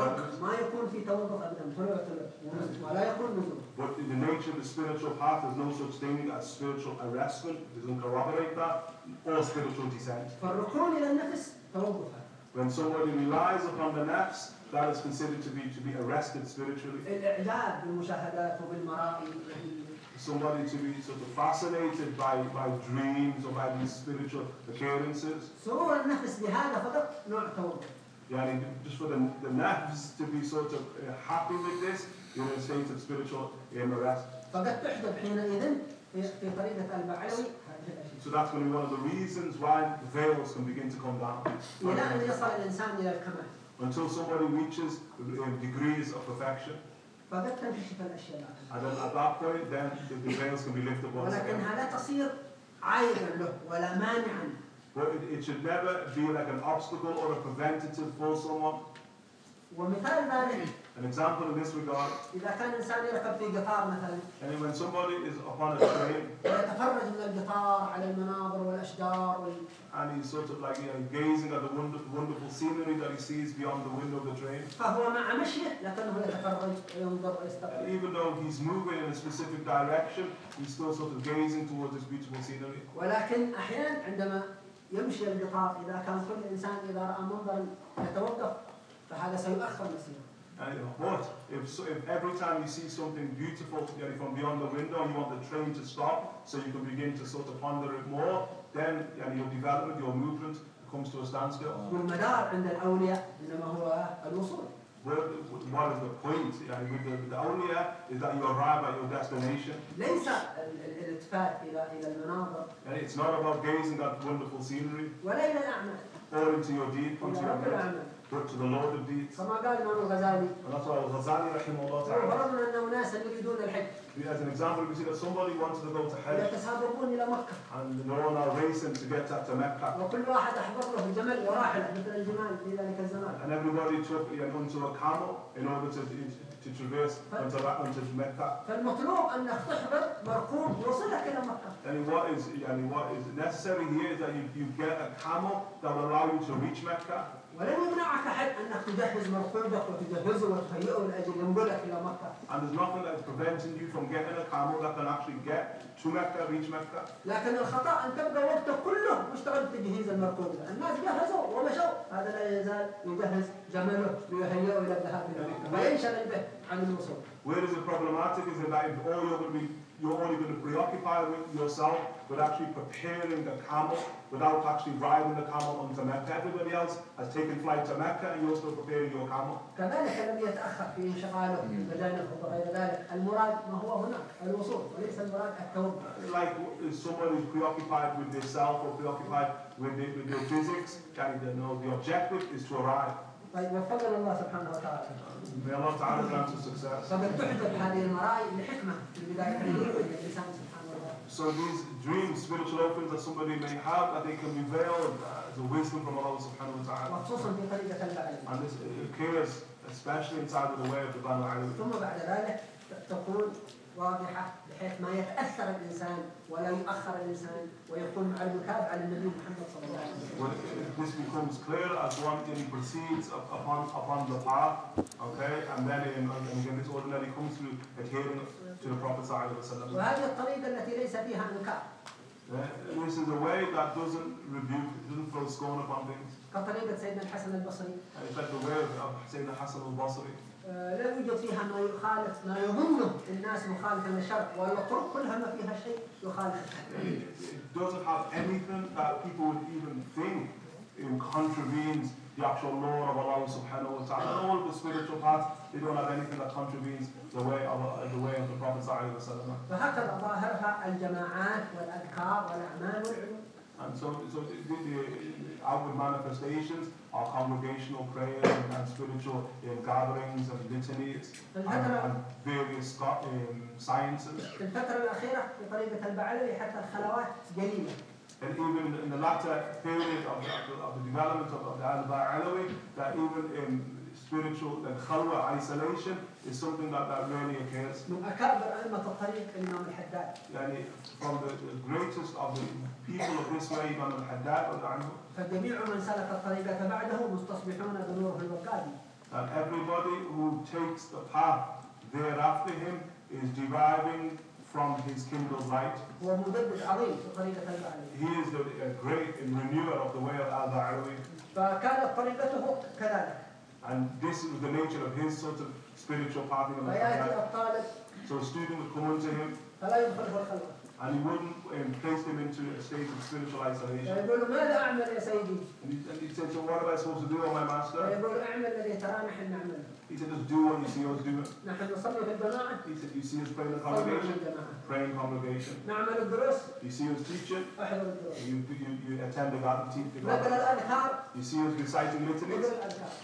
But in the nature of the spiritual path, there's no such thing as spiritual arrestment? It doesn't corroborate that, or spiritual descent. When somebody relies upon the nafs, that is considered to be to be arrested spiritually. Somebody to be sort of fascinated by, by dreams or by these spiritual occurrences. سرور النفس بهذا فقط نوع توقف Yani just for the, the nafs to be sort of uh, happy with this, you're in a state of spiritual um, arrest. فقد تحجب حينئذ في في طريقة البعلوي هذه الأشياء So that's going to be one of the reasons why veils can begin to come down. إلى أن يصل الإنسان إلى الكمال until somebody reaches uh, degrees of perfection. فقد تنكشف الاشياء And then at that point, then the, the veils can be lifted once ولكنها again. لا تصير عائدا له ولا مانعا But it, it should never be like an obstacle or a preventative for someone. ومثال ذلك An example in this regard, اذا كان انسان يركب في قطار مثلا and when somebody is upon a train ويتفرج من القطار على المناظر والاشجار وال... and he's sort of like you know, gazing at the wonder, wonderful scenery that he sees beyond the window of the train, فهو مع مشيه لكنه يتفرج وينظر and ويستقبل even though he's moving in a specific direction, he's still sort of gazing towards this beautiful scenery. ولكن احيانا عندما يمشي القطار اذا كان كل انسان اذا راى منظرا يتوقف فهذا سيؤخر مسيره And, you know, but if, so, if every time you see something beautiful you know, from beyond the window, you want the train to stop so you can begin to sort of ponder it more, then you know, your development, your movement comes to a standstill. والمدار عند الاولياء انما هو الوصول Where, what is the point you know, with, the, with the awliya is that you arrive at your destination. ليس ال- ال- الالتفات الى الى المناظر And it's not about gazing at wonderful scenery ولا الى الاعمال or into your deed, الى into your رب deeds, الاعمال but to the Lord of deeds. كما قال الامام الغزالي And that's why Al-Ghazali, rahimahullah ta'ala, فرضنا ان اناسا يريدون الحج as an example, we see that somebody wants to go to Hajj يتسابقون الى مكه and they're all now racing to get to, to Mecca. وكل واحد احضر له جمل وراحله مثل الجمال في ذلك الزمان And everybody took you know, onto a camel in order to, to traverse onto, onto Mecca. فالمطلوب انك تحضر مركوب يوصلك الى مكه And what is, and what is necessary here is that you, you get a camel that will allow you to reach Mecca. ولن يمنعك احد انك تجهز مركوبك وتجهزه وتهيئه لاجل ينقلك الى مكه And there's nothing that is preventing you from جاهلة قاموا لك نقش الجاه شو مكتب؟ ريش مكتب. لكن الخطأ أن تبقى وقتك كله مشتغل تجهيز المركوب. الناس جهزوا ومشوا. هذا لا يزال يجهز جماله ليهيئوا إلى الذهاب إلى مكه وينشغل به عن الوصول Where is the problematic is that you're only going to preoccupy with yourself, with actually preparing the camel without actually riding the camel onto Mecca. Everybody else has taken flight to Mecca and you're still preparing your camel. كذلك الذي يتاخر في انشغاله بمجانه وغير ذلك المراد ما هو هناك الوصول وليس المراد التوقف Like if somebody is preoccupied with their self or preoccupied with, the, with their physics, and you know, the objective is to arrive. طيب وفقنا الله سبحانه وتعالى May Allah Ta'ala grant us success. فقد تحجب هذه المراي لحكمه في بدايه الدين للانسان سبحانه وتعالى So these dreams, spiritual openings that somebody may have, that they can be veiled uh, as a wisdom from Allah Subhanahu wa Ta'ala. وخصوصا في طريقه البعيد And this occurs especially inside of the way of the Banu Ali. ثم بعد ذلك ت- تكون واضحه بحيث ما يتاثر الانسان ولا يؤخر الانسان ويكون مع المتابعه على النبي محمد صلى الله عليه وسلم When this becomes clear as one in proceeds up- upon upon the path, okay, and then in, and again this ordinarily comes through adhering to the Prophet. وهذه الطريقة التي ليس فيها Uh, This is a way that doesn't rebuke, doesn't throw scorn upon things. كطريقه سيدنا الحسن البصري it's like the way of, Hassan al-Basri. آه، لا يوجد فيها ما يخالف ما يظنه الناس مخالفا للشرع والطرق كلها ما فيها شيء يخالف it doesn't have anything that people would even think it contravenes the actual law of Allah subhanahu wa ta'ala. All the spiritual paths, they don't have anything that contravenes the way of uh, the way of the Prophet sallallahu alaihi wasallam. فهكذا ظاهرها الجماعات والاذكار والاعمال والعلوم And so, so the, the, the outward manifestations are congregational prayers and, and spiritual um, gatherings and litanies and, and various sco- um, sciences. في الفتره الاخيره في طريقه البعلوي حتى الخلوات قليله And even in the latter period of the, of the, of the development of, of the Al-Ba'alawi, that even in spiritual and khalwa isolation is something that, that rarely occurs. من اكابر ائمه الطريق الامام الحداد Yani from the, the greatest of the people of this way, Imam al-Haddad, radiallahu anhu, فجميع من سلك الطريقه بعده مستصبحون بنوره الوقادي that everybody who takes the path thereafter him is deriving from his kingdom light. He is the great renewer of the way of Al-Ba'alawi. And this is the nature of his sort of spiritual pathing of life. So a student would come into him and he wouldn't um, place them into a state of spiritual isolation. And he, said, so what am I supposed to do, oh my master? He said, just do what you see us doing. He said, you see us praying the congregation, praying in congregation. You see us teaching, you, you, you attend the God, teach. You see us reciting litanies,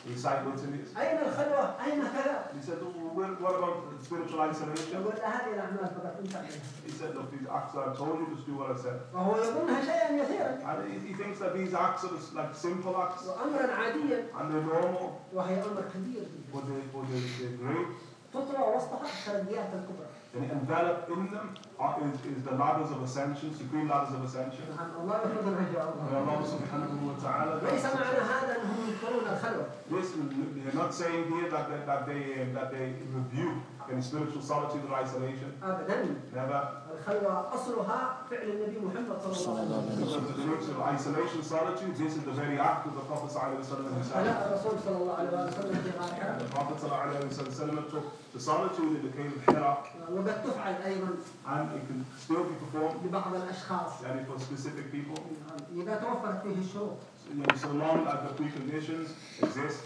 recite litanies. He said, well, what about spiritual isolation? He said, look, these acts that I told you, just do what I said. And he, he thinks that these acts are like simple acts. And they're normal وهي أمر كبير جدا but, they, but they, they're great. تطوى وسطها الترقيات الكبرى And enveloped in them are, is, is the ladders of ascension, supreme ladders of ascension. نعم الله يحفظنا إن شاء And الله Allah subhanahu wa ta'ala. ليس معنى هذا أنهم ينكرون الخلوة This, they're not saying here that they, that they, um, that they rebuke any spiritual solitude or isolation. أبدا Never. الخلوة أصلها فعل النبي محمد صلى الله عليه Because وسلم the nature of isolation, solitude, this is the very act of the Prophet himself. الرسول صلى الله عليه وسلم في غار حراء The Prophet took the solitude in the cave of Hira وقد تفعل أيضا and it can still be performed لبعض الأشخاص yani for specific people. إذا توفرت فيه الشروط so long as the preconditions exist.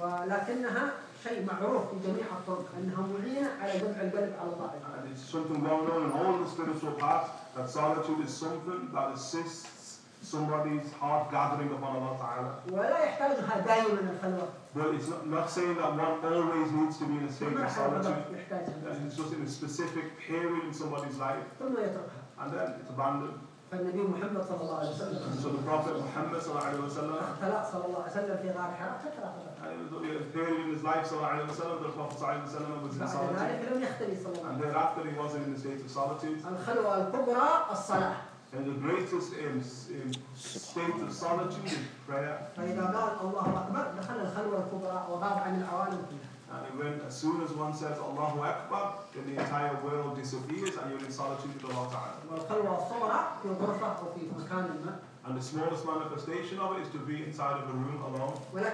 ولكنها شيء معروف في جميع الطرق أنها معينة على جمع القلب على الله And it's something well known in all the spiritual paths that solitude is something that assists somebody's heart gathering upon Allah Ta'ala. ولا يحتاجها دائما الخلوة But it's not, not saying that one always needs to be in a state of solitude. it's just in a specific period in somebody's life ثم يتركها and then it's abandoned. فالنبي محمد صلى الله عليه وسلم. So the prophet Muhammad صلى الله عليه وسلم اختلع صلى الله عليه وسلم في غار حراء فترة in his life صلى الله عليه وسلم. The prophet صلى الله عليه وسلم was in solitude. and thereafter he was in a state of solitude. الخلوة الكبرى الصلاة. And the greatest in, in state of solitude is prayer. فإذا قال الله أكبر دخل الخلوة الكبرى وغاب عن العوالم كلها. And when, as soon as one says Allahu Akbar, then the entire world disappears and you're in solitude with Allah Ta'ala. And the smallest manifestation of it is to be inside of a room alone. But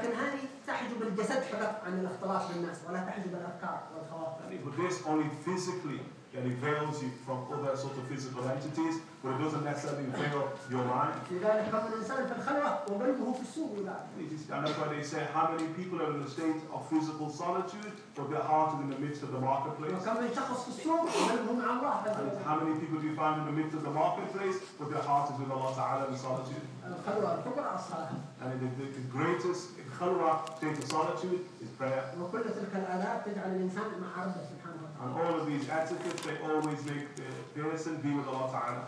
for this, only physically it veils you from other sort of physical entities, but it doesn't necessarily veil your mind. And that's why they say how many people are in a state of physical solitude, but their heart is in the midst of the marketplace. And how many people do you find in the midst of the marketplace, but their heart is with Allah Ta'ala in solitude? And the, the, the greatest khalwa state of solitude is prayer. وكل تلك الآلات تجعل الإنسان مع ربه سبحانه وتعالى And all of these etiquettes, they always make the person be with Allah Ta'ala.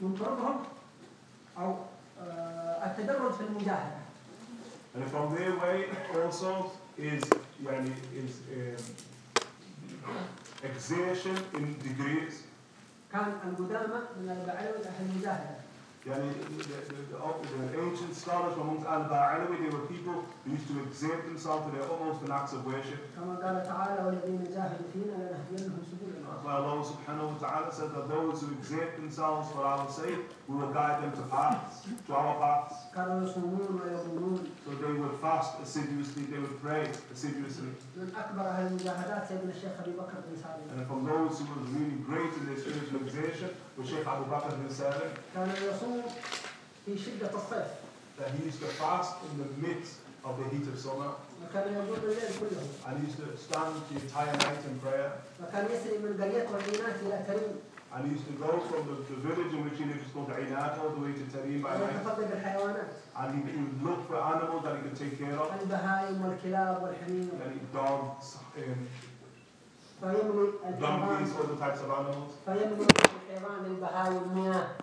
من طرقهم أو آه، التدرج في المجاهدة And from their way also is, yani, is um, exertion in degrees. كان القدامى من البعلوي أهل المجاهدة Yani, the, the, the, oh, ancient scholars amongst Al-Ba'alawi, they were people who used to exert themselves to their utmost in acts of worship. That's why Allah subhanahu wa ta'ala said that those who exert themselves for our sake, we will guide them to paths, to our paths. So they would fast assiduously, they would pray assiduously. And from those who were really great in their spiritual exertion was Shaykh Abu Bakr bin Salim. كان يصوم في شدة الصيف that he used to fast in the midst of the heat of summer. وكان يقوم الليل كله And he used to stand the entire night in prayer. وكان يسري من قرية والعينات إلى تريم And he used to go from the, the village in which he lived, it's called Ainat, all the way to Tarim by night. ويتفقد بالحيوانات And he, he would look for animals that he could take care of. البهائم والكلاب والحمير And he dogs, um, فيملي الحيوان donkeys, all the types of animals.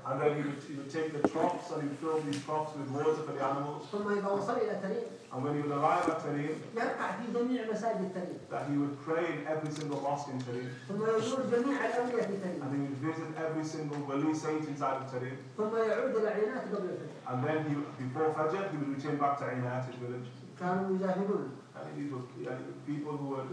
And then he would, he would take the troughs and he would fill these troughs with water for the animals. And when he would arrive at Tarim, that he would pray in every single mosque in Tarim. And he would visit every single wali saint inside of Tarim. And then he, before Fajr, he would return back to Ainat, his village. And these were people who were...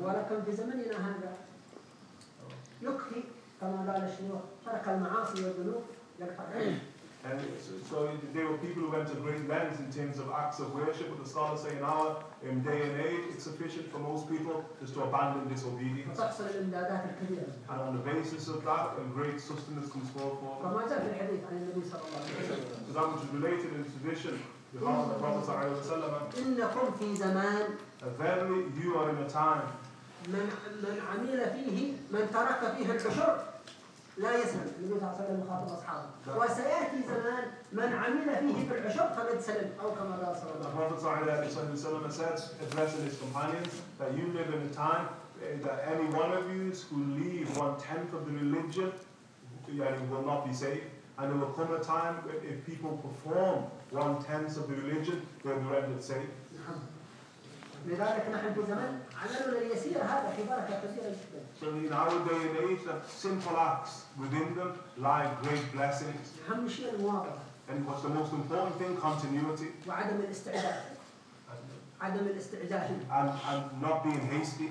Look, he, زمننا هذا يكفي كما قال الشيوخ ترك المعاصي والذنوب يقطع العلم And so, so there were people who went to great lengths in terms of acts of worship, but the scholars say in our um, day and age, it's sufficient for most people just to abandon disobedience. فتحصل الامدادات الكبيره And on the basis of that, a great sustenance comes forth for them. فما جاء في الحديث عن النبي صلى الله عليه وسلم So that which is related in tradition, the Prophet Prophet sallallahu alaihi wasallam, انكم في زمان uh, verily you are in a time من من عمل فيه من ترك فيه العشر لا يسلم النبي صلى الله عليه وسلم يخاطب اصحابه وسياتي زمان من عمل فيه بالعشر فقد سلم أو كما قال صلى The الله عليه Prophet ﷺ said, addressing his companions, that you live in a time eh, that any one of you who leave one tenth of the religion will not be saved. And there will come a time if people perform one tenth of the religion, they'll be rendered saved. وسلم لذلك نحن في زمن عملنا اليسير هذا في بركه كثيره جدا So in our day and age, that simple acts within them lie great blessings. اهم شيء المواظبه And what's the most important thing? Continuity. وعدم الاستعجال عدم الاستعجال And, and not being hasty.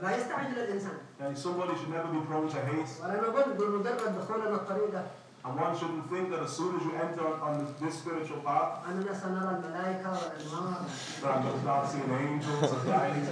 فلا يستعجل الانسان And somebody should never be prone to haste. ولا نظن بمجرد دخولنا الطريقه And one shouldn't think that as soon as you enter on, on this, this spiritual path, اننا سنرى الملائكه والانوار that I'm going to start seeing angels and guides.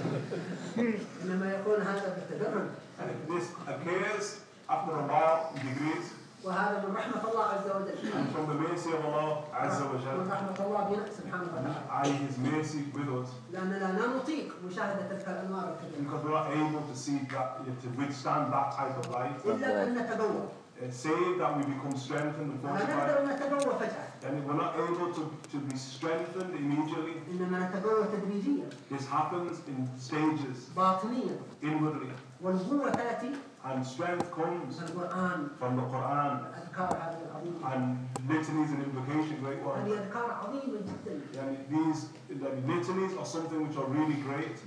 انما يكون هذا بالتدرج And if this occurs after a while, in degrees, وهذا من رحمه الله عز وجل and from the mercy of Allah Azza wa من Jal, رحمه الله بنا سبحانه وتعالى and His mercy with us, لاننا لا نطيق مشاهده تلك الانوار الكبيره because we're not able to see that, to withstand that type of light. الا بان نتقوى Uh, save that we become strengthened and لا fortified, نقدر نتقوى فجاه and if we're not able to, to be strengthened immediately, انما نتقوى تدريجيا this happens in stages, باطنيا inwardly, والقوه تاتي and strength comes من القران from the Quran, الاذكار هذه العظيمه and litanies and invocation, great ones. هذه اذكار عظيمه جدا Yani these the litanies are something which are really great,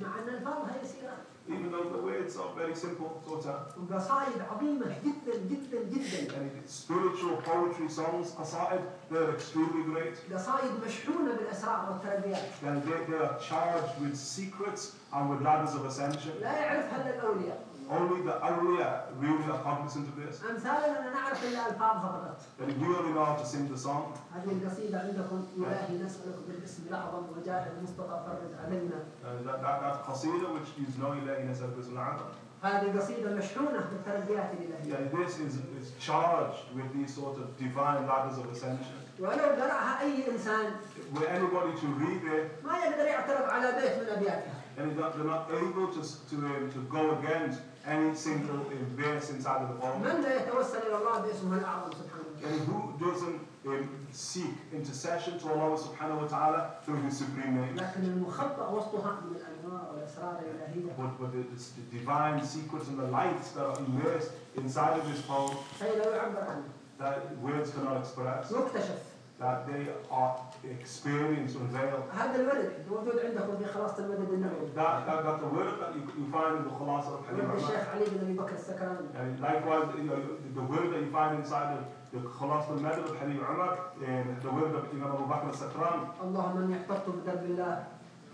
مع ان الفاظها يسيره even though the words are very simple, sort of. وقصائد عظيمه جدا جدا جدا And it's spiritual poetry songs, aside, they're extremely great. قصائد مشحونه بالاسرار والتربيات And they, they are charged with secrets and with ladders of ascension. لا يعرفها الا الاولياء Only the awliya really are cognizant of this. امثالنا لا نعرف الا الفاظها فقط And we only know how to sing the song. هذه القصيده عندكم الهي نسالك بالاسم الاعظم وجاه المصطفى فرج علينا And that, that, that qasida which is no ilahi nasab bismillah. هذه قصيده مشحونه بالتربيات الالهيه Yeah, this is, is charged with these sort of divine ladders of ascension. ولو قراها اي انسان Were anybody to read it, ما يقدر يعترض على بيت من ابياتها and they're not, they're not able to, to, um, to go against any single um, verse inside of the poem. من لا يتوسل الى الله باسمه الاعظم سبحانه وتعالى And who doesn't um, seek intercession to Allah subhanahu wa ta'ala through His supreme name? لكن المخبأ وسطها من الانوار والاسرار الالهيه But, but the, the divine secrets and the lights that are immersed inside of this poem شيء لا يعبر عنه that words cannot express, يكتشف That they are experienced, unveiled. هذا الورد موجود عندكم في خلاصة المدد النبوي That, that, that the word that you, you find in the Khalasa of Rahman. الشيخ علي بن ابي بكر السكراني And likewise, you know, the word that you find inside of of Hadith Umar, and the word of Imam Abu Bakr al-Sakran, اللهم اني احتفظت بدرب الله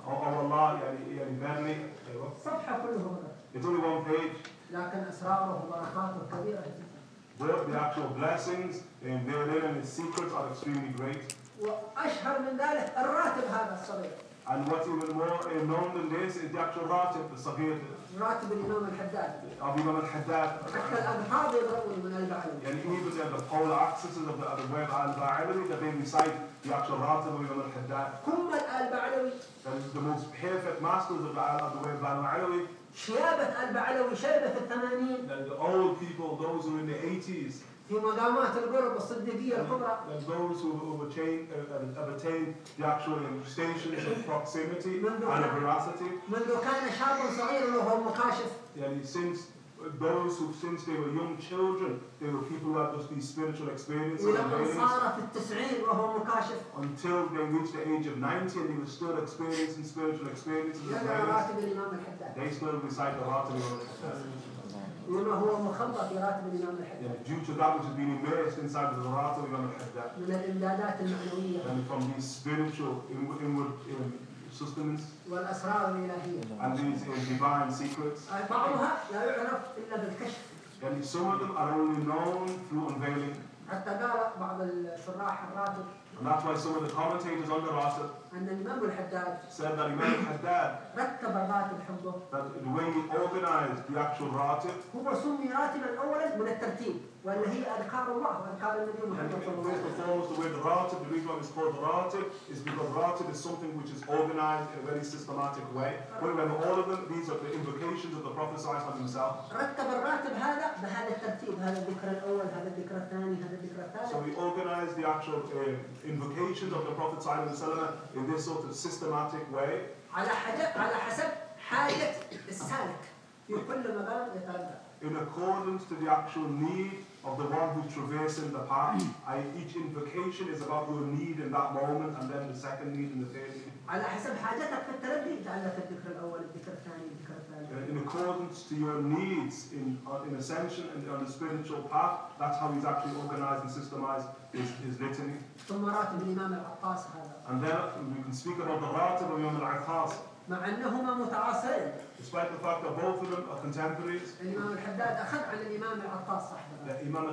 oh, oh Allah, يعني, يعني verily, صفحه كله هنا it's only one page, لكن اسراره وبركاته كبيره جدا but the actual blessings and therein and its secrets are extremely great. واشهر من ذلك الراتب هذا الصغير And what's even more uh, known than this is the actual ratib, the Saghir راتب الامام الحداد of Imam al-Haddad. حتى الاغفار يضربون من البعلم And even the, the polar axis of the, of the word al-Ba'alawi, that they recite the actual ratib of Imam al-Haddad. هم البعلوي That is the most perfect masters of the, of the word al-Ba'alawi. شيابه البعلوي شيبه في الثمانين That the old people, those who are in the 80s, في مقامات القرب الصديقيه الكبرى that those who, have, attained, uh, have attained the actual stations of proximity and of veracity. منذ كان شاب صغير وهو مكاشف And since those who, since they were young children, they were people who had just these spiritual experiences إلى and أن feelings صار في التسعين وهو مكاشف until they reached the age of 90 and they were still experiencing spiritual experiences and يقرأ feelings. راتب الإمام الحداد They still recite the heart of the لما هو مخبأ في راتب الإمام الحداد yeah, Due to that which has been immersed inside of the heart of Imam al-Haddad. من الإمدادات المعنوية And from these spiritual inward, inward um, sustenance والأسرار الإلهية and these uh, divine secrets. بعضها لا يعرف إلا بالكشف And some of them are only known through unveiling. حتى قال بعض الشراح الراتب And that's why some of the commentators on the Ratib أن الإمام الحداد said that Imam al-Haddad, رتب الراتب حقه that the way he organized the actual Ratib, هو سمي راتبا أولا من الترتيب وأن هي أذكار الله وأذكار النبي and محمد صلى الله عليه first وسلم and foremost the word Ratib, the reason why it's called the Ratib is because Ratib is something which is organized in a very systematic way. But remember, all of them, these are the invocations of the Prophet ﷺ himself. رتب الراتب هذا بهذا الترتيب هذا الذكر الأول هذا الذكر الثاني هذا الذكر So الثالث we organize the actual um, invocations of the Prophet ﷺ in this sort of systematic way. على حاجة على حسب حاجة السالك في كل مقام يتردد in accordance to the actual need of the one who's traversing the path. I, each invocation is about your need in that moment, and then the second need and the third need. على حسب حاجتك في التردي جعل لك الذكر الأول الذكر الثاني الذكر الثالث Uh, In accordance to your needs in, uh, in ascension and on the spiritual path, that's how he's actually organized and systemized his, his litany. ثم راتب الإمام العطاس هذا And then we can speak about the Ratib of Imam al-Atas, مع أنهما متعاصرين. Despite the fact that both of them are contemporaries. الإمام الحداد أخذ عن الإمام العطاس صحبه. The Imam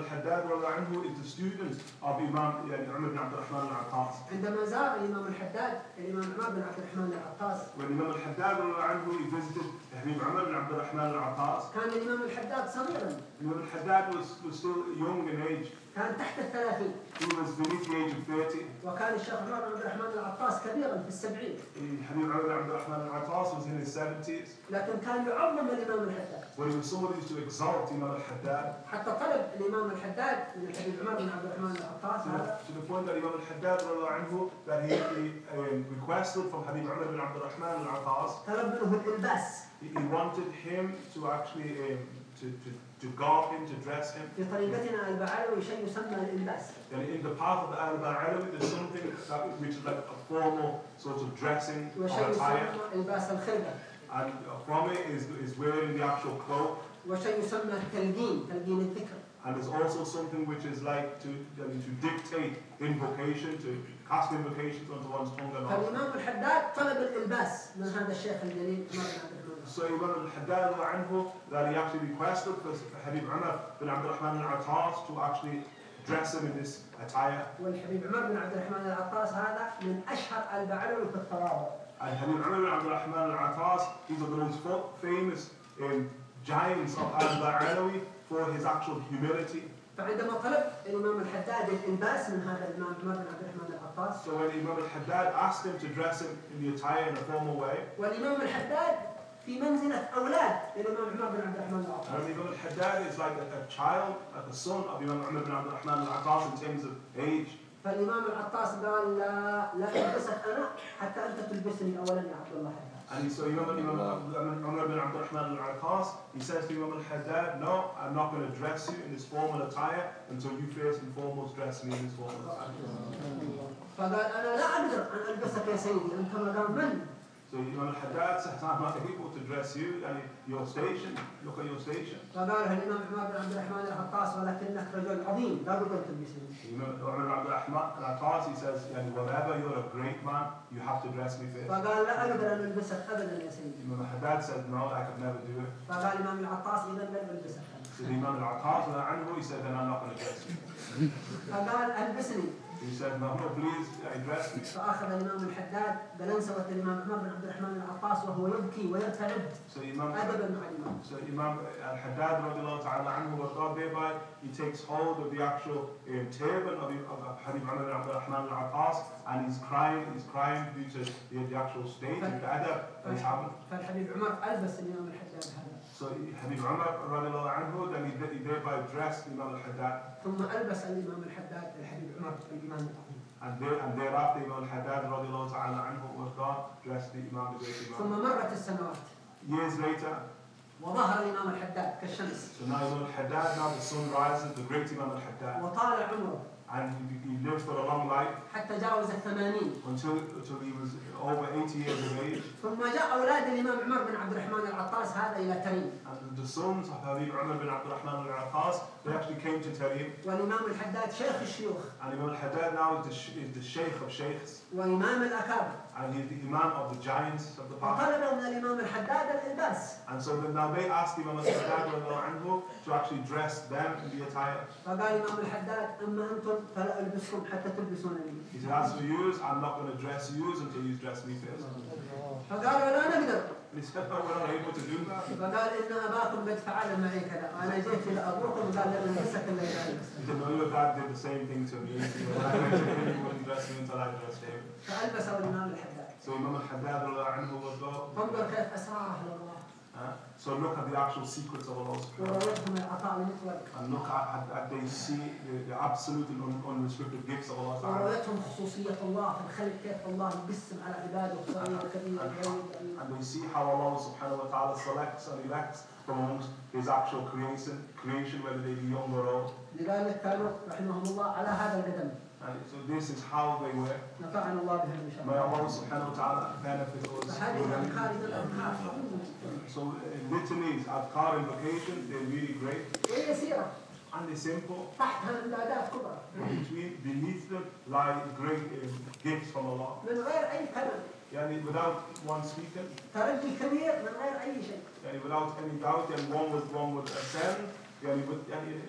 رضي الله عنه is the student of Imam يعني عمر بن عبد الرحمن العطاس. عندما زار الإمام الحداد الإمام عمر بن عبد الرحمن العطاس. When Imam رضي الله عنه he visited Habib عمر بن عبد الرحمن العطاس. كان الإمام الحداد صغيرا. Imam al-Haddad was still young in age. كان تحت الثلاثين. 30 وكان الشيخ عمر عبد الرحمن العطاس كبيرا في السبعين. إيه عبد الرحمن العطاس was in لكن كان يعظم الإمام الحداد. When he حتى طلب الإمام الحداد من حبيب عمر بن عبد الرحمن العطاس. To the point that Imam al-Haddad رضي الله عنه that he, uh, requested from حبيب عمر بن عبد الرحمن العطاس. طلب منه الإلباس. He, wanted him to actually um, to, to to garb him, to dress him. في طريقتنا البعلوي شيء يسمى الإلباس And in the path of the Al Alawi, there's something that, which is like a formal sort of dressing or وشيء attire, يسمى إلباس الخرقة and from it is, is wearing the actual cloak. وشيء يسمى التلقين تلقين الذكر And there's also something which is like to, I mean, to dictate invocation, to cast invocations onto one's tongue and all. فالإمام الحداد طلب الإلباس من هذا الشيخ الجليل عمر بن عبد الرحمن So Imam al-Haddad that he actually requested for Habib Umar bin Abd al-Rahman al-Atas to actually dress him in this attire. والحبيب عمر بن عبد الرحمن العطاس هذا من أشهر البعلوي في التواضع And Habib Umar bin Abd al-Rahman al-Atas, he's one of the most famous um, giants of al-Ba'alawi for his actual humility. فعندما طلب الإمام الحداد الإلباس من هذا الإمام عمر بن عبد الرحمن الرقاص So when Imam al-Haddad asked him to dress him in the attire in a formal way والإمام الحداد في منزلة أولاد للإمام عمر بن عبد الرحمن العقاص and Imam al-Haddad is like a, a child, like a son of Imam Umar bin Abd al-Rahman al-Atas in terms of age. فالإمام العطاس قال لا لا ألبسك أنا حتى أنت تلبسني أولا يا عبد الله And so Imam, Al-Imam Umar bin Abdul Rahman al-Atas, he says to Imam al-Haddad, no, I'm not going to dress you in this formal attire until you first and foremost dress me in this formal attire. فقال أنا لا أقدر أن ألبسك يا سيدي أنت مقام من؟ So Imam al-Haddad says, I'm not able to dress you, and your station, look at your station. فقال الإمام عمر بن عبد الرحمن العطاس ولكنك رجل عظيم لا تقدر تلبسني Imam Umar bin Abd al-Rahman al-Atas, he says, yani, whatever, you're a great man, you have to dress me first. فقال لا أقدر أن ألبسك أبدا يا سيدي Imam al-Haddad said, no, I could never do it. فقال الإمام العطاس إذا لن ألبسك أنا. So the Imam al-Atas, anhu, he said, then I'm not going to dress you. فقال ألبسني He said, please, me. فأخذ الإمام الحداد بلنسوة الإمام عمر بن عبد الرحمن العطاس وهو يبكي ويرتعد So Imam, أدبا مع الإمام so Imam al-Haddad, radiallahu ta'ala anhu, was God thereby, he takes hold of the actual um, turban of, of, Habib Umar bin Abd al-Rahman al-Atas, and he's crying, he's crying due to the, the actual state, the adab that he's having. فالحبيب عمر ألبس الإمام الحداد هذا So Habib Umar, radiallahu anhu, then he, he thereby dressed Imam al-Haddad, ثم ألبس الإمام الحداد and, there, and thereafter Imam al-Haddad, radiallahu ta'ala anhu, was God, dressed the Imam, the great ثم Imam. مرت السنوات Years later, وظهر الإمام الحداد كالشمس so now Imam al-Haddad, now the sun rises, the great Imam al-Haddad, وطال عمره and he, he lived for a long life, حتى جاوز الثمانين until, until he was over 80 years of age. ثم جاء أولاد الإمام عمر بن عبد الرحمن العطاس هذا إلى تريم And the sons of Habib Umar bin Abd al-Rahman al-Atas, they actually came to tell him, والإمام الحداد شيخ الشيوخ and Imam al-Haddad now is the, sh- is the sheikh of sheikhs, وإمام الأكابر and he's the imam of the giants of the past. فطلبوا من الإمام الحداد الإلباس And so then now they asked Imam al-Haddad anhu to actually dress them in the attire. فقال الإمام الحداد أما أنتم فلا ألبسكم حتى تلبسونني He said, as for you, I'm not going to dress you until you dress اسميك فقالوا لا نقدر فقال ان اباكم قد فعل معي كذا أنا جيت إلى ابوكم وقال لنا ليسك الا ذلك الامام الحداد. الله عنه وارضاه. فانظر كيف اسراره أهل الله Huh? So look at the actual secrets of Allah subhanahu wa ta'ala. ورؤيتهم العطاء المطلق And look at, at, at they see the, the absolute and un, unrestricted gifts of Allah ta'ala. ورؤيتهم خصوصية الله في الخلق كيف الله يقسم على عباده صغير كبير بعيد And they see how Allah subhanahu wa ta'ala selects and elects from amongst His actual creation, creation whether they be young or old. لذلك كانوا رحمهم الله على هذا القدم And so this is how they were. نفعنا الله بهم إن شاء May الله Allah subhanahu wa ta'ala benefit us. فهذه with them. الأذكار من الأذكار عظيمة So uh, litanies, adhkar invocation, they're really great هي يسيرة and they're simple. تحتها إمدادات كبرى Between, beneath them lie great uh, gifts from Allah. من غير أي كلام Yani without one speaking, تردي كبير من غير أي شيء yani without any doubt, and one would one would ascend, yani with, yani,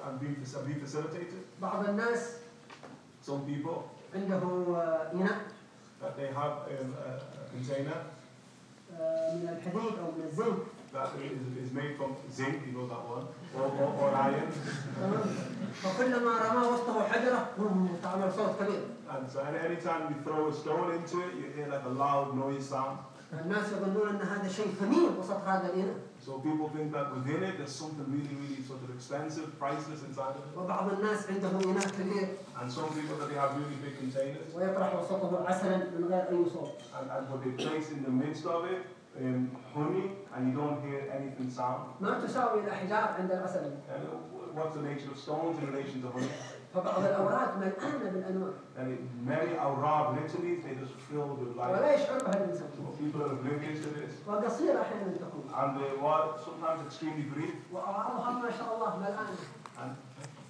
uh, and be, be facilitated. بعض الناس Some people عنده آه، إناء that they have um, a, a container آه، من الحديد أو من الزنك that is, is made from zinc, you know that one, or, or, or iron. فكلما رمى وسطه حجرة تعمل صوت كبير And so any, anytime you throw a stone into it, you hear like a loud noise sound. الناس يظنون أن هذا شيء ثمين وسط هذا الإناء So people think that within it there's something really, really sort of expensive, priceless inside of it. وبعض الناس عنده إناء كبير And some people that they have really big containers, ويطرح وسطه عسلا من غير أي صوت and, and what they place in the midst of it, um, honey, and you don't hear anything sound. ما تساوي الأحجار عند العسل And what's the nature of stones in relation to honey? فبعض الأوراق ملانه بالانوار. يعني many اوراق literally they just fill with light. ولا يشعر بهذا الإنسان. people are oblivious to this. وقصيره أحيانا تكون. and they were sometimes extremely brief. وأعراضها ما شاء الله ملانه.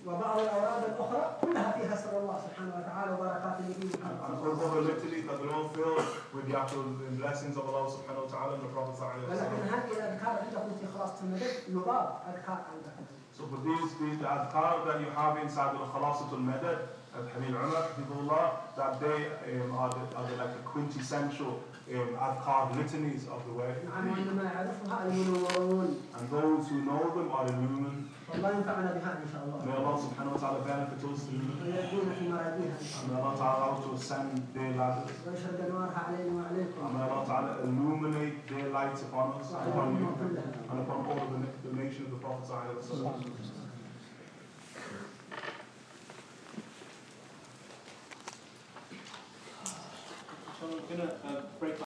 وبعض الأوراق الأخرى كلها فيها سر الله سبحانه وتعالى وبركات النبي صلى الله عليه وسلم. literally that they don't fill with the actual blessings of Allah سبحانه وتعالى and the Prophet صلى الله عليه وسلم. ولكن هذه الأذكار عندكم في خلاصة الملك يضاف أذكار عندكم. So for these, these the adhkar that you have inside the Khulasatul Madad, of Umar, that they um, are, the, are the, like the quintessential um, adhkar litanies of the way. نعم وإنما يعرفها المنورون And those who know them are illumined. والله ينفعنا بها إن شاء May الله Allah subhanahu wa ta'ala benefit us through them. ويهدينا في مراديها And may Allah ta'ala also ascend their ladders. ويشرق أنوارها علينا And وعليكم may Allah ta'ala illuminate their lights upon us, وعلى upon you, الأمة كلها and upon all of the, the nation of the Prophet sallallahu alaihi wasallam. So we're gonna